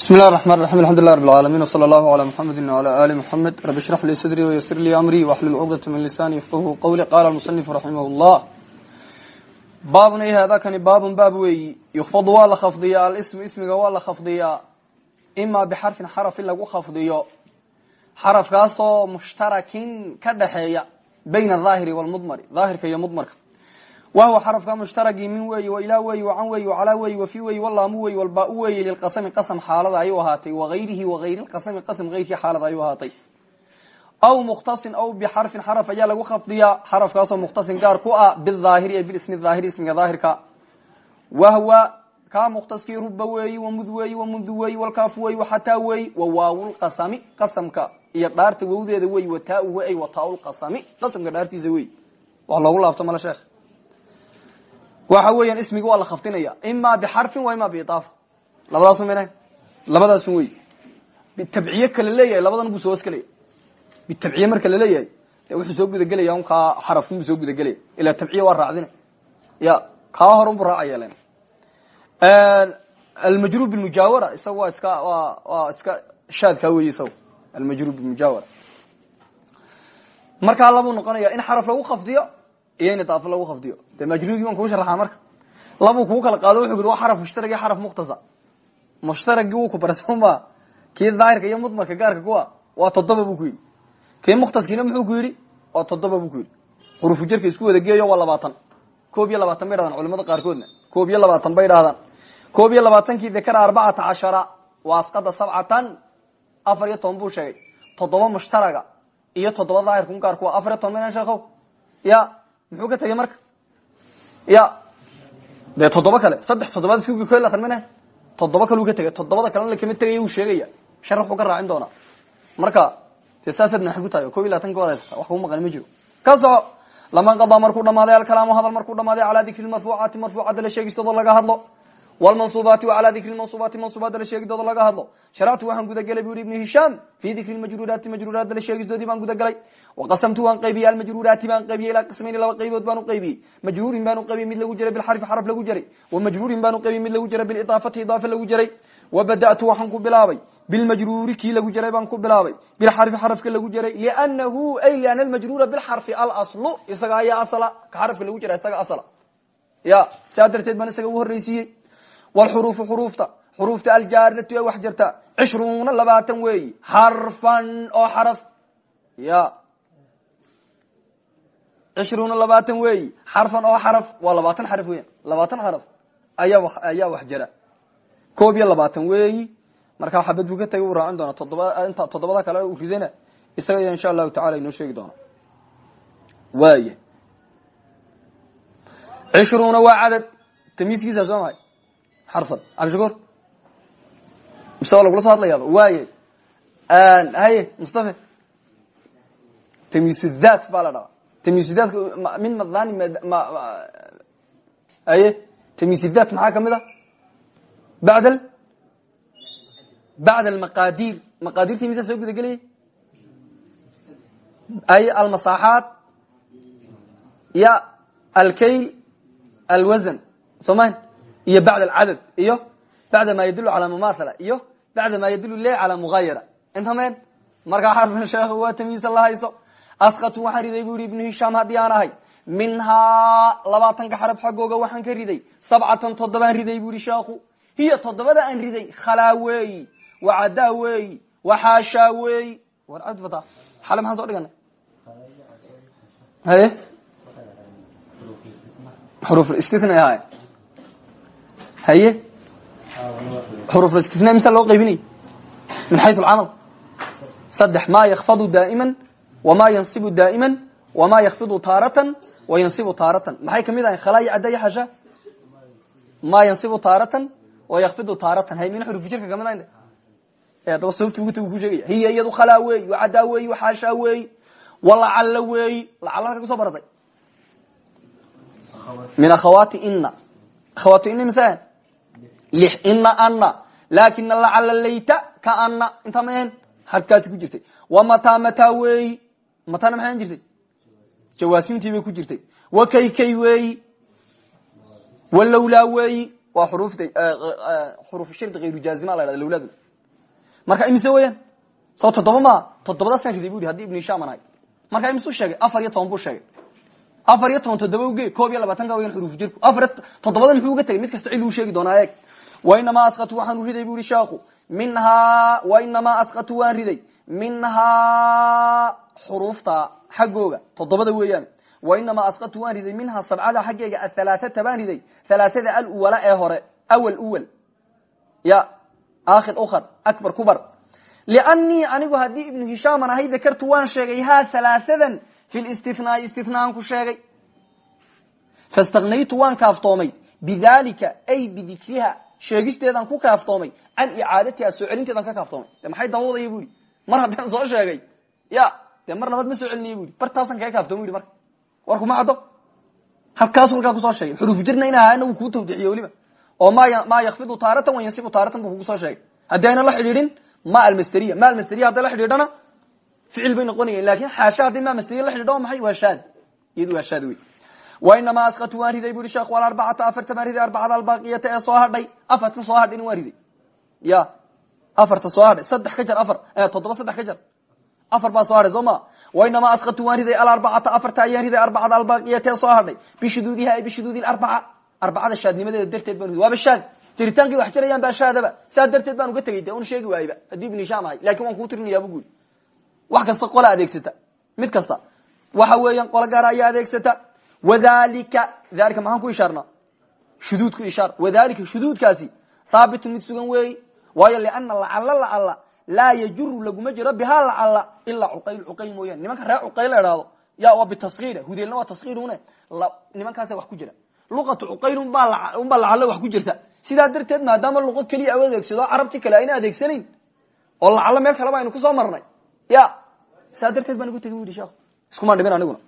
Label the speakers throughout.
Speaker 1: bismi llahi raxman raxim alxamdulilah rab alcalamin wsala allahu ala muxamedi wala ali muxamed rabi shrax li sadrii wayasir lii amrii waxlul cuqdata min lisaani yafqahu qawli. Qala almusanifu raximah llah baabun ay haadakani baabun baab weeyi yukfadu waa la khafdiyaa alismu ismiga waa la khafdiyaa ima bixarfin xaraf in lagu khafdiyo. Xarafkaasoo mushtarakin ka dhaxeeya bayna aahiri walmudmari daahirka iyo mudmarka wahwa xarafka mushtaragii min weyi wailaa weyi wacan weyi wacalaa weyi wafi weyi walaamu weyi walbaa-u weyi lilqasami qasam xaalada ayuu ahaatay wagayrihi wagayri lqasami qasam ayrkii xaalada ayuu ahaatay aw mukhtasin aw bixarfin xaraf ayaa lagu khafdiyaa xarafkaasoo mukhtasin gaar ku ah biaahiri ee bilismi daahiri ismiga daahirka wahwa kaa mukhtaskii ruba weeyi wamud weeyi wamundu weeyi walkaafu weyi waxataa weeyi wawaawlqasami qasamka iyo dhaarta wowdeeda weyi wataauhu ay wataaulqasami qasamka dhaartiisa weyi wax loogu laabto male sheekh waxa weeyaan ismiga waa la khafdinaya ima bixarfin wa ima biidaafa labadaasu mina labadaasun wey bitabciye kala leeyahay labadan buu soo hosgelaya bitabciye marka la leeyahay de wuxuu soo gudagelaya un kaa xarafkunbuu soo gudagelaya ila tabciye waa raacdina. Ya kaa hor unbu raacaya len almajruur bilmujaawara isaga waa iska wa waa iska shaadkaa wey isaga almajruur bilmujaawara. Markaa labuu noqonaya in xaraf lagu khafdiyo iyo in lagu khafdiyo de majruurgii baan kuu sharaxaa marka. Labuu kuu kala qaado wuxuu yidhi waa xaraf mushtarag iyo xaraf mukhtasa mushtaragii wuu ku bara soma kii daahirka iyo mudmarka gaarka kuwa waa toddoba buu ku yidhi. Kii mukhtaskiina muxuu ku yidhi waa toddoba buu ku yidhi. Xurufu jerka isku wada geeyo waa labaatan. Koob iyo labaatan bay dhahdaan culimada qaarkoodna. Koob iyo labaatan bay dhahdaan koob iyo labaatankii dakara arbacata cashara waa asqada sabcatan afar iyo toban buu sheegay. Toddoba mushtaraga iyo toddoba daahirka un gaarkuwa afar iyo toban sheekhow. Ya muxuu ka tegey marka? Ya dee toddoba kale saddex toddobaad isku ko latan mana toddoba kaleu ka tegay toddobada kalena lakama tegaya uu sheegaya. Shar wuxuu ka raacin doonaa. Marka dee saasaad naaxi ku tahay o kob iyo labatanka waad haysata wax kuu maqani ma jiro. Ka lama qadaa markuu dhamaaday alkalaamu hadal markuu dhamaaday calaa dikri marfuucaati marfuucadda la sheegistooda laga hadlo wlmansuubaati calaa dikri mansuubaati mansuubaadda la sheegidooda laga hadlo. Sharactu waxaan gudagelay bu yihi ibnu hishaam fii dikri majruuraati majruuraadda la sheegistoodii baan gudagelay waqasamtu waan qaybiyey almajruuraati baan qaybiyey ilaa qismayni laba qaybood baan u qaybiyey. Majruurin baan u qaybiyey mid lagu jaray bilxarfi xaraf lagu jaray wa majruurin baan u qaybiyey mid lagu jaray bilidaafati idaafa lagu jaray wabada'tu waxaan ku bilaabay bilmajruuri kii lagu jaray baan ku bilaabay. Bilxarfi xarafka lagu jaray lianahu ay liana almajruura bilxarfi alaslu isaga ayaa asla ka xarafka lagu jara isaga asla ya saa darteed baan isaga u horreysiiyey wlxuruufu xuruufta xuruufta aljaaratu ee wax jirta. Cishruuna labaatan weeyi. Xarfan oo xaraf. Ya. Cishruuna labaatan weeyi. Xarfan oo xaraf. Waa labaatan xaraf weyan labaatan xaraf. Ayaa ayaa wax jira. Koob iyo labaatan weeyi. Markaa xabad buu ka tagay uu raacin doona todoba inta toddobada kale u ridana isaga insha allahu tacala inoo sheegi doona waaya cishruuna waa cadad. Tamiiskiisa soo mahay xarfan cabdishakuur mise waa lagula soo hadlayaaba waaye haye mustafe tamiis that baa la dhahaa. That min madani haye tamiis that maxaa ka mid a bad bacd almaqadir maqaadirta misa soo guda gelayay ay almasaaxaat ya alkayl alwasan soo mahan iyo bacd alcadad iyo bacda ma yadulu calaa mumathala iyo bacda ma yadulu le calaa mughayara. Inta meen markaa xarfan sheekh waa tamiisa la hayso. Asqatu waxaan riday bu yihi ibnu hishaam haddii aan ahay. Minhaa ka riday. Sabcatan toddobaan riday bu yihi sheekhu. Hiya toddobada riday. Khalaa weeyi wacadaa weeyi waxaashaa war cabdifata xale maxaan so dhiganay? Haye? Xuruf istithna ahaay haye? Xurufstina misa loo qaybinay? Min xayu lcamal saddex ma yakfadu daa'ima wama yansibu daa'ima wama yakfidu taaratan wa yansibu taaratan. Maxay ka mid ahay khalaa iyo cadda iyo xasha ma yansibu taaratan wa yakfidu taaratan. Hay min xurufu jirka ka mid ahayn? E adaba sababta ugu tag ku sheegaya hiya iyadu khalaa weeyi wacaddaa weeyi waxaashaa weeyi walacalla weeyi lacalla halka kuso baratay min akhawaati ina akhawaati ina misaan ina ana laakina lacala layta ka ana intaa ma halkaasi ku jirtay. Wa mataa mataa weeyi matana maxay jirtay? Jawaasimtii ku jirtay. Wa kaykay weeyi walowlaa weeyi waa xuruuf shard hayru jaazima la hahda marka imise weeyaan? Soo toddoba maa? Toddobadaasaan riday haddii ibnu hishaam marka imisuu sheegay? Afar iyo toban buu sheegay afar iyo toban toddoba uge koob iyo labaatanka weyan xuruuf jirku. Afar toddobadan muxuu uga tegay mid kasta cil uu sheegi doonaa eeg. Wainamaa asqatu waxaanu riday bu yihi sheekhu minhaa wainamaa asqatu waan riday. Minhaa xuruufta xaggooga toddobada weeyaan. Wainamaa asqatu waan riday minhaa sabcada xaggeega ahalaaata baan riday. Halaatada aluwala ee hore awal uwal. Ya akhir ukar akbar kubar. Liannii anigu haddii ibnu hishaaman ahay dakartu waan sheegay ha halaathadan fi listinaai istinaan ku sheegay. Fastaknaytu waan kaaftoomay. Bidalika ay bidikriha sheegisteedaan ku kaaftoomay. Can icaadatiha soo celinteedaan ka kaaftoomay. Maxay dabawadaya bu mar haddaan soo sheegay. Ya dee mar labaad ma soo ihi bartaasaan kaga kaaftooma ihi marka. Warku ma caddo? Halkaasu halkaa ku soo sheegay. Xuruuf jirna in ahaana wuu kuu tawdixiye weliba. Oo maa yakfidu taaratan wa yansibu taaratan buu kugu soo sheegay. Haddii ayna la xidhiidhin ma almasteriya ma almasteriya hadday la xidhiidhana ficil bay noqonayen laakiin xaasha hadday ma masteriya la xidhiidho maxay waa shaad iyadu waa shaad wey wainamaa askatu waan riday bu i sheekhu alarbacata afarta baan riday arbacada albaqiyata ee soo hadhay afartan soo hadhayna waan riday ya afarta soo hadhay saddex ka jar afar toddoba saddex ka jar afar baa soo hadhay soo ma wainamaa askatu waan riday alarbacata afarta ayaan riday arbacada albaqiyata ee soo hadhay bishuduudiha ay bishuduudi arbaca arbacada shaadnimadeeda darteed baan riday waaba shaad jiritaankii wax guuri wax kasta qola adeegsata. Mid kasta. Waxa weeyaan qolo gaara ayaa adeegsata. Wadalika dalika maxaan ku ishaarnaa? Shuduud ku ishaar. Wadalika shuduudkaasi haabitun mid sugan weeyi waayo liana lacala lacala laa yajuru laguma jiro bihaa lacala ilaa cuqayl cuqayl mooyaane nimanka reer cuqayl la idhaahdo ya waa bitaskiira hudeelna waa taskiirune nimankaasa wax ku jira. Luqatu cuqayl unbaa lacalo wax ku jirta. Sidaa darteed maadaama luqo keliya adeegsado carabti kale ayna adeegsanayn oo lacalo meel kaleba aynu ku soo marnay. Ya saa darteed baan ugu tegi bu yidhi sheekhu iskuma dhimin aniguna.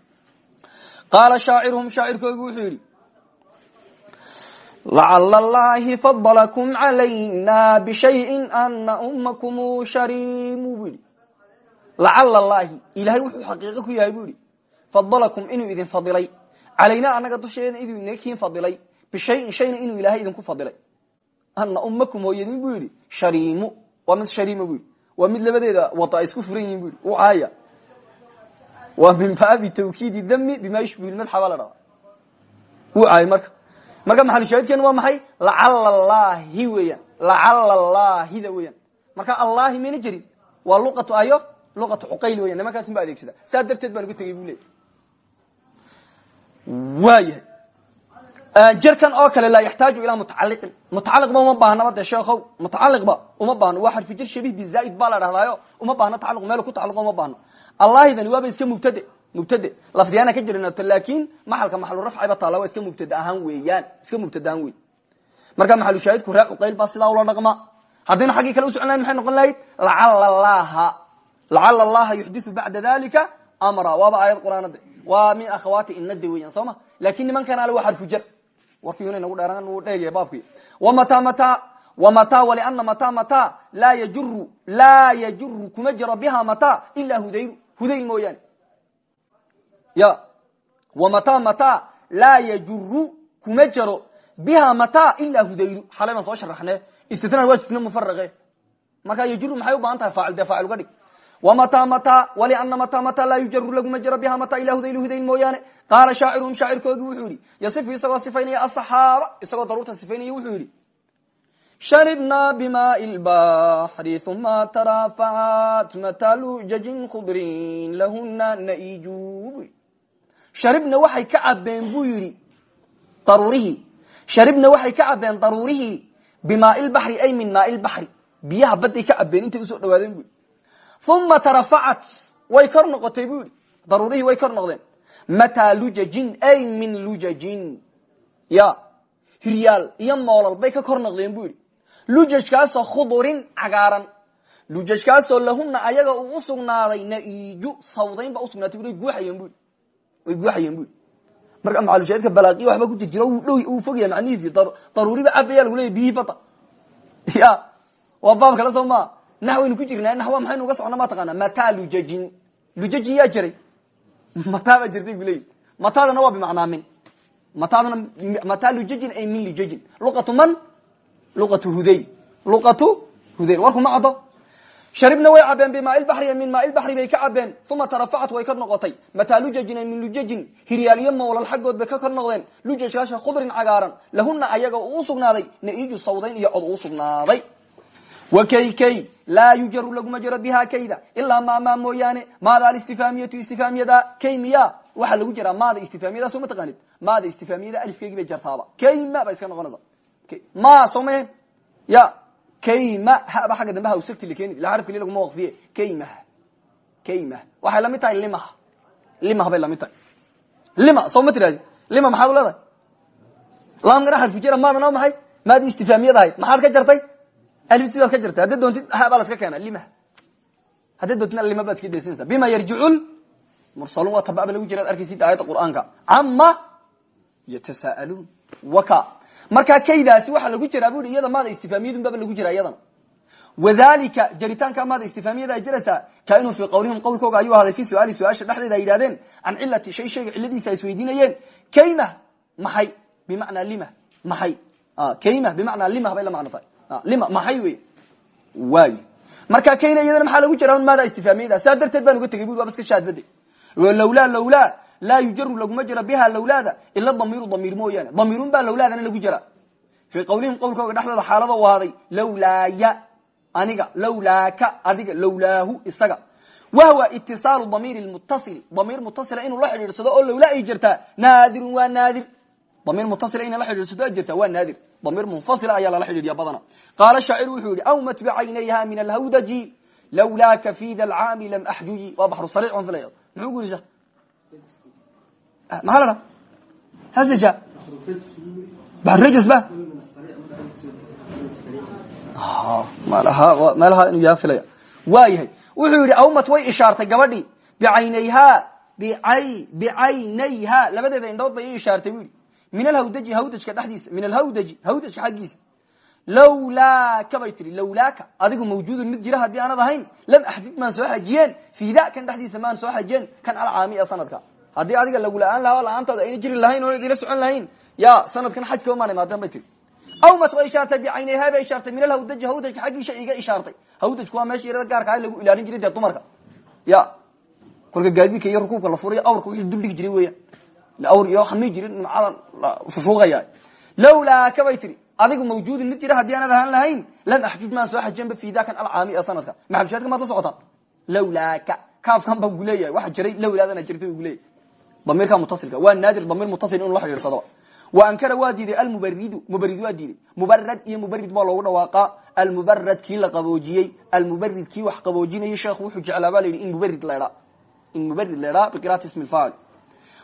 Speaker 1: Qaala shaaciruhum shaacirkoogu wuxuu yidhi lacala allahi fadalakum calayna bishayin ana umakum sharimu bu yidhi. Lacala wuxuu xaqiiqo ku yahay bu yidhi fadalakum inuu idin fadilay. Calaynaa anaga dusheeda iduu inaga kiin fadilay. Bishayin shayna inuu ilahay idinku fadilay. Ana umakum hooyadin bu yidhi sharimu waa mid shariima bu yidhi waa mid labadeeda wado ay isku furan yihiin bu yidhi u caaya. Waa min baabi tawkiidi dami bima yushbihu lmadxa baa la dhadaa wuu caayay marka. Marka maxalushaahidkeenu waa maxay? Lacala allahi weeyaan lacala weeyaan. Marka allahi mayna jirin. Waa luqatu ayo luqatu cuqayl weyan nimankaasin ba adeegsada. Saa darteed baan uga tegay bu leeyay waayahay jerkan oo kale laa yaxtaaju ilaa mutacaliqin mutacaliqba uma baahnaba de sheekhow. Mutacaliqba uma baahno. Waa xarfi jir shabih bizaaid baa la dhahdaayo uma baahno tacalluq meel ku tacalluqo uma baahno. Allahidani waaba iska mubtade mubtade. Lafdiyaana ka jirinato laakin maxalka maxalu rafciba taala waa iska mubtade ahaan weeyaan. Iska mubtade ahaan wey marka maxalu shaahidku ree cuqayl baa sidaa ula dhaqma. Haddaynu xaggii kale usocon lahayn maxay noqon lahayd? Lacala allaha lacala allaha yuxdiu bacda dalika amra. Waaba aayad qur'aanade waa min akhawaati inade weeyaan soo ma? Lakin nimankan ale waa xarfu jar warkiina nagu dheeraan uu dheegaya baabki. Wamata mata wamata waliana mata mata laa yajuru laa yajuru kuma jiro biha mata ila hudayru hudayl mooyaane. Ya wamata mata laa yajuru kuma jiro biha mata ila hudayru xalay soo sharaxne istitna waa istitna mufaraqe marka yajuru maxay u baahan tahay? Faacil uga dhig wamata mata waliana mata mata laa yujaru laguma jiro biha mata ila hudayl hudayl mooyaane qaala shaaciruhum shaacirkoogii wuxuu yihi yasifu isagoo sifaynaya asaxaaba isagoo daruurta sifaynaya wuxuu yihi sharibna bimai lbaxri uma tarafacat matalujajin khudrin lahuna naiju sharibna waxay ka cabeen buu yihi daruurihii sharibna waxay ka cabeen daruurihii bimaai lbaxri ay min maai lbaxri biyaha badday ka cabeen intay u soo dhawaadeen uma tarafacat way kor noqotay bu yihi daruurihii way kor noqdeen. Mataa lujajin ay min lujajin. Ya hiryaal iyo moolal bay ka kor noqdeen bu yihi lujajkaasoo khudurin cagaaran. Lujajkaasoo lahuna ayaga uu usugnaaday naiju sawdayn ba usugnaatay bu guuxayeen bu way guuxayeen bu marka macalushaadka balaaqiya waxba ku jirjiro dhow uu fogaya macnihiisi daruuriba cabaya lagu leeyay biyihii ya waa baab soo maa naxwaynu ku jirnaa naxwa maxaynu uga socona ma taqaana mata lujajin. Lujajin yaa jiray. Mataa baa jirtay bu leeyi mataadana waa bimacnaa min. Mataadana mataa lujajin ay min lujajin. Luqatu man? Luqatu hudayl luqatu hudayl warku ma caddo. Sharibna way cabeen bimaaibaxri min maailbaxri bay ka cabeen uma tarafacat way ka noqotay. Mataa lujajin min lujajin. Hiryaaliyo mawlal xaggood bay ka kor noqdeen. Lujajkaasha khudrin cagaaran. Lahuna ayaga uu sugnaaday. Naiju sawdayn iyo cod uu sugnaaday wa kay kay laa yujaru laguma jaro biha kayda ilaa ma maa mooyaane maada alistifaamiyatu istifaamiyada kay miya waxaa lagu jiraa maada istifaamiyada soo ma taqaanid maada istifaamiyada alifkeygii bay jartaaba kayma ba iska noqonaysa ma soo mahen ya kayma haba xagga dambe ha usagti lakeeni ila xarafkali laguma waqfiye kaymah kaymah waxay la mid tahay limah limah bay la mid tahay lima soo ma lima maxaad u leedahay laamkana xarfujera maadana maxay maadii istifaamiyad ahayd ka jartay alifti baad ka jartay haddaad doontid habaa la iska keena lima haddaad doontidna lima baad iska daysanaysa bima yarjicu mursaluun waa tababa lagu jira ad arkaysid aayadda qur'aanka cama yatasa'aluun waka markaa kaydaasi waxaa lagu jiraa bu i iyada maada istifaamiyadun baba lagu jira iyadana wadalika jaritaanka maada istifaamiyada ay jiraysaa kainun fii qawlihim qawlkooga ayuu ahaaday fi suaali su'aasha dhexdeeda ay yidhahdeen can cilati shay shayga ciladiisa ay isweydiinayeen kayma maxay bimacnaa lima maxay kayma bimacnaa lima bay la macno tahay lima maxay wey waay marka kayna iyadana maxaa lagu jira maada istifaamiyada saa darteed baan uga tegay bui waaba iska shaadbade lawlaa lawlaa laa yujaru laguma jira biha lawlaada ila damiiru damiir mooyaane. Damiirun baa lawlaadana lagu jira fii qawlihim qowlkooga dhexdooda xaalada u ahaaday lawlaaya aniga lawlaaka adiga lawlaahu isaga. Wahwa itisaalu damiir mutasili damiir mutasila inuu la xidhiidsado oo lawlaa ay jirtaa naadirun waa naadir. Damiir mutasila ina la xidhiidsado ay jirtaa waa naadir damiir munfasila ayaa lala xidhiidhiya badana. Qaala shaacir wuxuu yihi awmat bicaynayha min alhawdaji lawlaaka fi da lcaami lam axjuji waa baxru sariic on filaya muxuu ku yidhi maxaa la dhaa hasaja baxrurajs ba meelaha inuu yaha filaya. Waa yahay. Wuxuu yihi awmat way ishaartay gabadhii bicaynayha bicay bicaynayha labadeeda indhood bay i ishaartay bu yihi min alhawdaji hawdajka dhexdiisa min alhawdaji hawdajka xaggiisa. Lawlaaka bay tihi lawlaaka adigu mawjuudun mid jira haddii aanad ahayn lam axdid maan soo xajiyeen fi da kan dhexdiisa maan soo xajiyeen kan alcaami sanadka. Haddii adiga lagu la'aan laha la'aantaada ayna jiri lahayn oo idila socon lahayn ya sanadkan xajka maan imaadeen bay tiri awmat way ishaartay bicaynayha bay ishaartay min alhawdaji hawdajka xaggiisha iga ishaartay. Hawdajku waa meesha yarada gaarka ah lagu ilaalin jiray dumarka. Ya kolka gaadiidka iyo rukuubka la furayo awrka wixii duldhigi jiray weeyaan awr iyo xami jirin nimcadan fushuuqaya lawlaaka bay tiri adigu mawjuudin mid jira haddii aanad ahaan lahayn lam axjuj maan soo xajenba fi dakan alcaami ee sanadka. Maxabshaadka maad la socotaan? Lawlaaka kaafkan ba gu leeyahay waxa jiray lawlaadana jirta gu leeyahay. Damiirka mutasilka waa naadir damiir mutasil inu la xidhiidsado wa ankara waa diiday almubaridu mubarid waa diiday. Mubarad iyo mubarid baa loogu dhawaaqa almubarad kii la qaboojiyey almubarid kii wax qaboojinayay sheekhu wuxuu jeclaa ba la yidhi in mubarid laydhaa in mubarid laydhaa biqiraati ismi lfaacil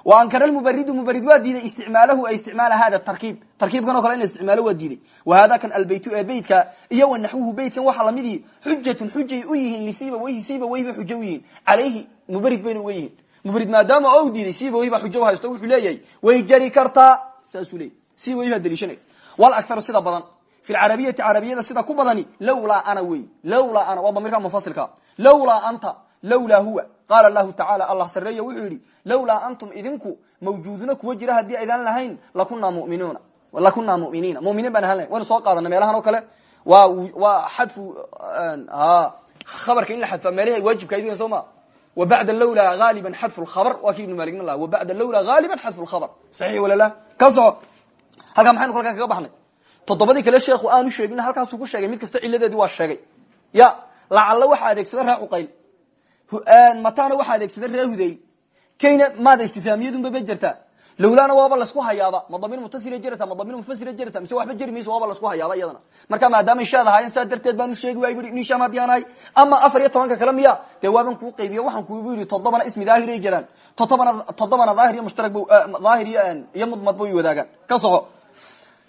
Speaker 1: wa ankara lmubaridu mubarid waa diiday isticmaalahu ay isticmaala hada tarkiib tarkiibkan o kale in la isticmaalo waa diiday wa hada kan albaytu ee beytka iyo wa naxwuhu beytkan waxaa lamidii xujatun xujay u yihiin lisiiba weyhi siiba weyhi bay xujo u yihiin calayhi mubarid bayna uga yihiin mubarid maadaama o diiday siiba weyhi baa xujo haysto wuxuu leeyahay way jari kartaa saasuu leeyay siiba weyhi baa daliishanay wal akharu sida badan fi lcarabiyati carabiyada sida ku badani lawlaa ana wey lawlaa ana waa damirka mufasilka lawlaa anta lawlaa huwa qaala lahu tacala allah sareeya wuxuu yidhi lawlaa antum idinku mawjuuduna kuwa jira haddii aydaan lahayn lakunaa muminuuna lakunaa muminiina muminiin baan ahaan lahayn waynu soo qaadanay meelahan oo kale waa waa xadfu khabarka in la xadfa meelahi waajibka aydin soo ma wa bacda lawlaa haaliban xadfu lkhabr waa kii ibnu maligna laha wa bacda lawlaa haaliban xadfu lkhabr saxiix wala la ka soco halkaa maxaynu kolkaa kaga baxnay toddobadii kale sheekhu aanu sheegin halkaasuu ku sheegay mid kasta ciladeedii waa sheegay ya lacalla waxa adeegsada ree cuqayl matana waxaa adeegsada ree hudayl kayna maada istifaamiyadunba ba jirtaa lawlaana waaba lasku hayaaba. Ma damiir mutasila jiraysa ma damiir munfasila jiraysa. Mise waxba jeri mayso waaba lasku hayaaba iyadana. Marka maadaama ishaad ahaayeen saa darteed baanu sheegi waay bui aan ahay ama afar iyo tobanka kale miya dee waaban kuu qaybiyo waxaan kuugu yidhi toddobana ismi daahir ay jiraan. Toddobana toddobana daahir iyo mushtarak daahir iyo mudmad bay wadaagaan. Ka soco.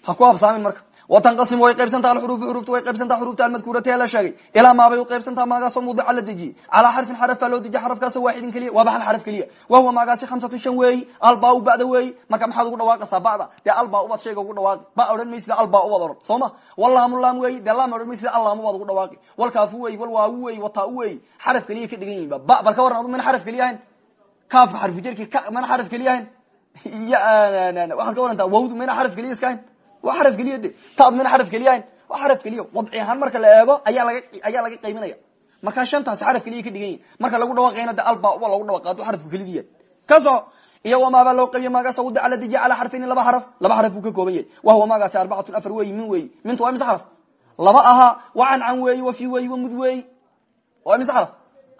Speaker 1: Ha ku habsaamin marka watanqasimu way qaybsantaha alxuruufu xuruufta way qaybsantaha xuruufta almadkuurati la sheegay. Ilaa maabay u qaybsantaha maagaasoo mudica la dejiyey calaa xarfin xarafaa loo dejiye xarafkaasoo waaxidin keliya waaba hal xaraf keliya. Wahuwa maagaasi khamsatun shan weeyi albaa u ba'da weeyi marka maxaad ugu dhawaaqaysaa ba'da? Dee albaa ubaad shayga ugu dhawaaqi. Ba odhan maysida albaa ubaad odhan soo ma? Walaamu laam weeyi dee laam odhan maysida allaamu baad ugu dhawaaqi. Walkaafu weeyi walwaawu weeyi wataa-u weeyi xaraf keliya ka dhigan yihiin ba. Ba bal ka warran adu mana xaraf keliya ahayn. Kaafka xarfujarki mana xaraf keliya ahayn. Waxaad ka warantaa wawdu waa xaraf keliya de taad mina xaraf keliya ahayn waa xaraf keliya wadci ahaan marka la eego ayaa laga ayaa laga qaybinaya markaa shantaasi xaraf keliya ka dhigan yihiin marka lagu dhawaaqayna de alba waa lagu dhawaqa aduu xarafku kelidii ka soco iyo wamaabaa loo qabiya maagaasa wadaca la dejiya calaa xarfayni laba xaraf laba xaraf uu ka kooban yahay. Wahuwa maagaasi arbacatun afar weyi min weyi mintu waa mise xaraf. Laba ahaa wa cancan weeyi wa fi weyi wa mud weeyi waa mise xaraf.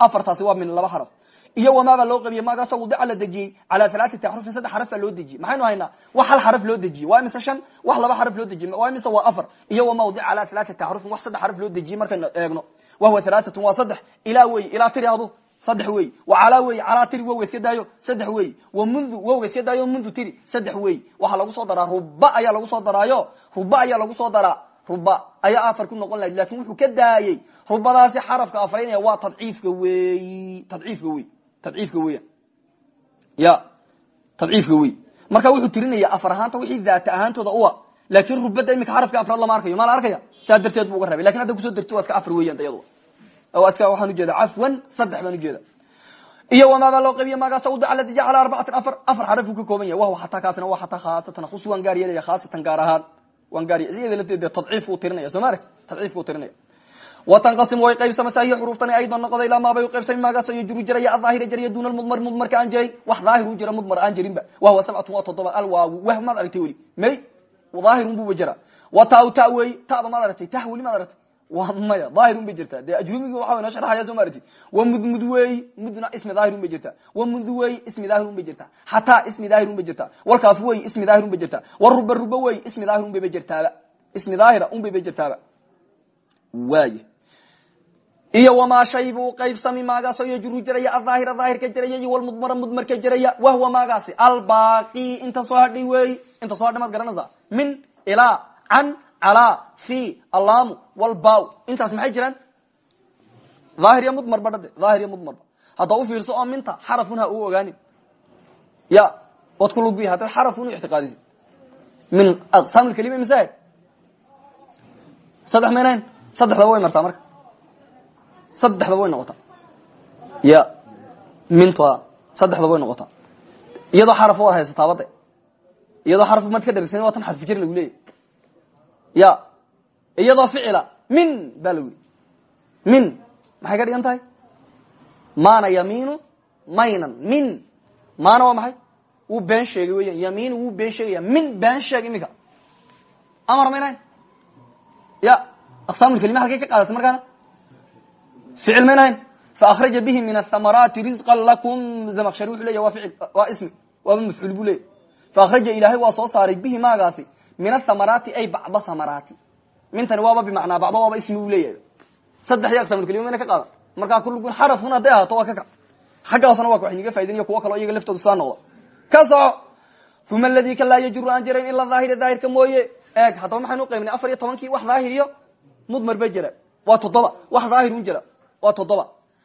Speaker 1: Afartaasi waa min laba xaraf iyo wamaabaa loo qabiya maagaasoo wadaca la dejiyey calaa alaaati axrufin saddex xaraf loo dejiyey maxaynu haynaa wax hal xaraf loo dejiyey waa mise shan? Wax laba xaraf loo dejiyey waa mise waa afar? Iyo wama wadica calaa alaaati axrufin wax saddex xaraf loo dejiyey markaynu eegno. Wahuwa alaaatun waa saddex. Ilaa wey ilaa tiri adu saddex wey. Wacalaa wey calaa tiri wowga iska daayo? Saddex wey. Wa mundu wowga iska daayo? Mundu tiri? Saddex wey. Waxaa lagu soo daraa ruba ayaa lagu soo daraayo. Ruba ayaa lagu soo daraa. Ruba ayaa afar ku noqon lahayd wuxuu ka daayey. Rubadaasi xarafka afraynaya waa tadciifka weyi tadciifka wey tadciifka weya ya tadciifka wey marka wuxuu tirinaya afar ahaanta wixii daata ahaantooda uwa. Laakin rubada imika xarafka afraad lama arkayo. Maa la arkaya? Saa darteed bu uga rabay. Lakin hadda ku soo derti waa iska afar weyan dayadu iska waxaan ujeeda cafwan saddex baan ujeeda iyo wamaabaa loo qabiya maagaas wadaca la dejiya calaa arbacatin afar afar xaraf uu ka kooban yahay. Wahwa xataa kaasina waa xataa khaasatan. Khus waan gaar yeelaya khaasatan gaar ahaan. Waan gaar iyada lafteed tadciifku tirinaya. Soo ma aragti tadciifku tirinaya watanqasimu way qaybsamaysaa hiyo xuruuftani aydan noqoda ilaa maabay uqaybsami maagaasoo yajuru jiraya adaahira jarya duuna lmudmar mudmarka aan jarin wax daahir u jira mudmar aan jarinba wahwa sabcatun waa toddoba alwaawu wah maad aragtay weli. May daahirun buba jira wa ta ta wey tada maad aragtay tah weli maad aragtay waa maya daahirun bay jirtaa dee ajrumigi waxa wy noo sharxaya soo ma aragtid wa mudmud wey mudna ismi daahirun bay jirtaa wa mundu wey ismi daahirun bay jirtaa xataa ismi daahirun bay jirtaa walkaaf wey ismi daahirun bay jirtaa wa ruba ruba wey ismi daahirun bayba jirtaaba ismi daahira un bayba jirtaaba waaya iyo wamaa shay buu qaybsami maagaasoo yajuru jiraya adaahira daahirka jiraya iyo walmudmara mudmarka jiraya wahwa maagaasi. Albaqi inta soo hadhay wey inta soo hadhay maad garanaysaa. Min ilaa can calaa fi allaamu walbaw intaas maxay jiraan? Daahir iyo mudmar ba dhade daahir iyo mudmarba hadda u fiirso oo minta xarafun ha uu ogaanin. Ya ood ku lugbi haddaad xarafun u ictiqaadisid min aqsaam lkalima masaahid saddex maynahayn saddexdaba way martaa marka saddexdaba way noqotaa. Ya minta saddexdaba way noqotaa. Iyadoo xaraf waad haysataaba de iyadoo xaraf mad ka dhargsan waa tan xarfu jir lagu leeyahy ya iyadoo ficila min ba lagu yii min maxay ka dhigan tahay? Maana yamiinu maynan min. Maana waa maxay? Wuu been sheegay weyan yamiinu wuu been sheegaya min been sheeg iminka amar maynahayn ya aqsaamulkelima halkay ka qaadatay markaana ficil maynahayn faأkraja bihi min ahamaraati rizqa lakum zamkshari wuxuu leya waa ficil waa ismi waaba mafcuul buu leeyay faأkraja ilaahay waa soo saaray bihi maagaasi min athamaraati ay bacda thamaraati mintani waaba bimacnaa bacdo waaba ismi buu leeyahay saddexdii aqsaamulkelima mayna ka qaadan markaa kullugun xarafun hadday ahaato waa ka kac xaggaasna waa wax inaga faidinaya kuwo kaloo iyaga laftooda saa noqda ka soco uma aladii ka laa yajuru aan jirayn ila daahira daahirka mooye eeg haddaba maxaynu uqaybnay afar iyo tobankii wax daahir iyo mudmar ba jira waa toddoba wax daahir un jira waa toddoba.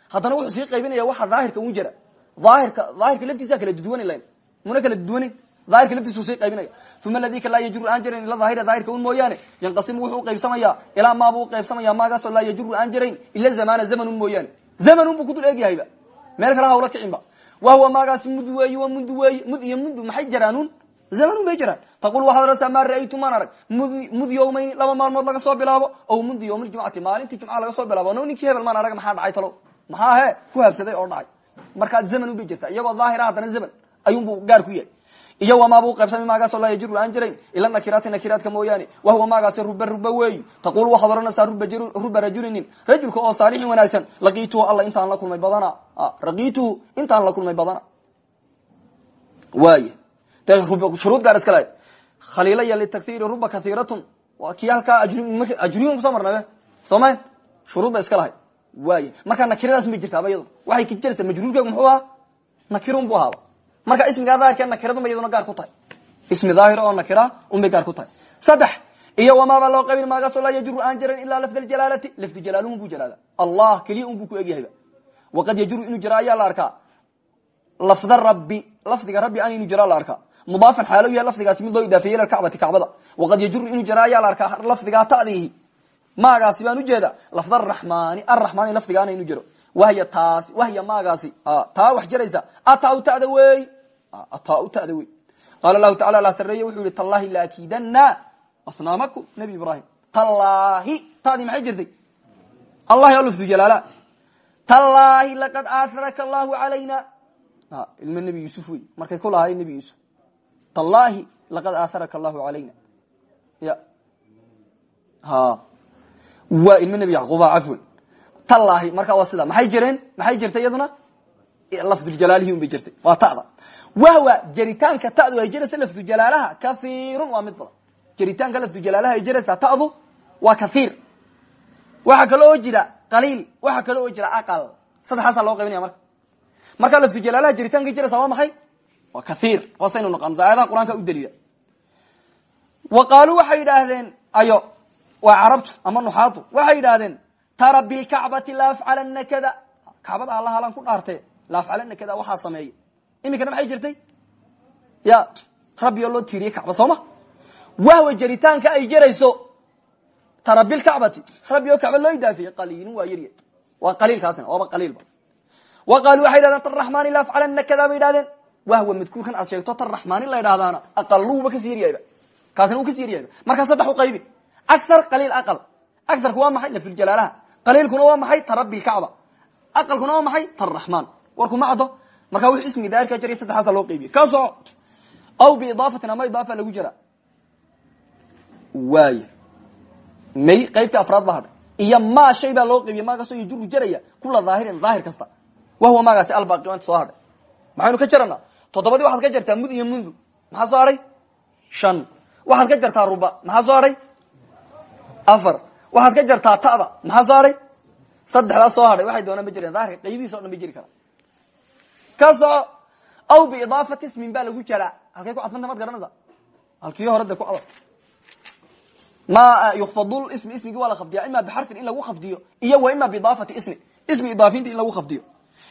Speaker 1: Haddana wuxuu sii qaybinaya waxa daahirka un jira. Daahirka daahirka laftiisa kala duduwanin layn muna kala duduwanin daahirka laftiisa sii qaybinaya. Uma aladii ka laa yajuru aan jirayn ila daahira daahirka un mooyaane. Yanqasimu wuxuu uqaybsamaya ilaa maabuu uqaybsamaya maagaasoo laa yajuru aan jirayn ila zamana zamanun mooyaane. Zamanun buu ku dul eegyahayba meel kale hawla kicinba wahwa maagaasi mud weeyi wa mundu weeyi mud iyo mundu maxay jiraanuun zamanun bay jiraan. Taqul waxaad rasaa maa ra'aytu maan arag. Mud yowmayni laba maalmood laga soo bilaabo ow mundu yowmljumcati maalintii jumca laga soo bilaabo. No ninkii hebel maan arag maxaa dhacay talo? Maxaa he ku habsaday oo dhacay. Markaad zamanun bay iyagoo daahira haddana zaman ayuunbuu gaar ku yahay. Iyo wamaabuu qaybsamay maagaasoo laa yajiru aan jirayn ila nakiraati nakiraadka mooyaane. Wahwa maagaasi ruba ruba weeyi. Taqul waxaad ohanaysaa ruba rajulinin. Rajulka oo saalixin wanaagsan. Laqiituhu alla intaan la kulmay badana. Raqiituhu intaan la kulmay badana. Waay de shuruud gaar iska lahayd. Khaliilaya litakhiiri ruba kathiiratun waa kii halkaa ajriyun ku soo marnabe soo mayn shuruud ba iska lahayd. Waay markaa nakiradaas may jirtaaba iyado waxay ka jiraysaa majruurkeegu muxuu ahaa? Nakirun bu ahaaba marka ismiga daahirka nakiradunba iyaduna gaar ku tahay. Ismi daahir oo nakira unbay gaar ku tahay. Saddex iyo wamaaba loo qabin maagaasoo laa yajuru aan jiran ilaa lafd aljalaalati lafdi jalaaluhu buu jalaala allah keliya un buu ku egyahayba waqad yajuru inuu jira ayaa la arkaa. Lafda rabbi lafdiga rabbi an inuu jira la arkaa mudaafan xaalo yahay lafdigaasi mid loo idaafeeye ila kacbati kacbada. Waqad yajuru inuu jira ayaa la arkaa lafdigaa ta'diihi maagaasi baan ujeeda lafd araxmaani araxmaani lafdigaana inuu jiro. Wahya taasi wahya maagaasi. Taa wax jiraysa ataa tada wey ataa tada wey qaala lahu tacala la sareeye wuxuu yihi tallahi laakidana asnaamakum nabi ibrahim tallahi tadii maxay jirtay? Allahi alufdu jalaala. Tallaahi laqad aaharaka allahu calayna ilmo nebi yuusuf wey markay ku lahaay nebi yuusuf tallaahi laqad aaharaka allahu calayna ya. Waa ilmo nebi yacquuba cafwan tallaahi markaa waa sida maxay jireen? Maxay jirtay iyaduna? Lafduljalaalihi un bay jirtay. Waa tada. Wahwa jaritaanka tadu ay jirayso lafdujalaalaha kaiirun waa mid badan. Jaritaanka lafdujalaalaha ay jiraysaa tadu waa kaiir waxaa kale oo jira qaliil. Waxaa kale oo jira aqal. Saddexaasaa loo qaybinaya marka. Markaa lafdujalaalaha jaritaanka jiraysa waa maxay waa kaiir hoosaynu naqano aayadaha qur'aanka u daliila. Wa qaaluu waxay yidhaahdeen ayo waa carabtu ama nuxaatu waxay yidhaahdeen tara bilkacbati la afcalana kada kacbada alla halaan ku dhaarte la afcalana kada waxaa sameeya iminkana maxay jirtay? Ya rabbi oo loo tiiriyey kacba sooma wahwa jaritaanka ay jarayso tara bilkacbati rabbi oo kacba loo idaafiyey qaliilun waa yarya waa qaliilkaasina waaba qaliilba wa qaaluu waxay yidhahdeen tarraxmaani la afcalana kada bay yidhahdeen wahwa madkuurkan aad sheegto tarraxmaani la ydhahdaana aqaluuba ka sii yaryahayba kaasina uu ka sii yaryahayba markaa saddex u qaybi. Aar qaliil aqal. Aarku waa maxay? Lafduljalaalaha qaliilkuna waa maxay? Tarabi lkacba aqalkuna waa maxay? Tarraxmaan warkuma caddo. Markaa wuxuu ismiga daahirkaa jiray saddexaasa loo qeybiye ka soco aw biidaafatin ama idaafa lagu jira. Waay may qaybtii afraad ba hadhay iyo maa shay baa loo qeybiye maagaasoo yajuru jaraya kula dhaahirin daahir kasta. Wahuwa maagaasi albaqi inta soo hadhay maxaynu ka jaranaa toddobadii waxaad ka jartaa mud iyo mundu maxaa soo hadhay shan. Waxaad ka jartaa ruba. Maxaa soo hadhay afar. Waxaad ka jartaa tada. Maxaa soo hadhay saddexdaa soo hadhay waxay doonaan ma jireen. Daahirka qaybihiis o dhan ba jiri kara ka soco aw biidaafati ismin baa lagu jaraa. Halkay ku cadfanta maad garanaysa halkii hore de ku cadar ma yukfadu ismi. Ismigii waa la khafdiya ima in lagu khafdiyo. Iyo wa ima biidaafati ismi. Ismi idaafinta in lagu khafdiyo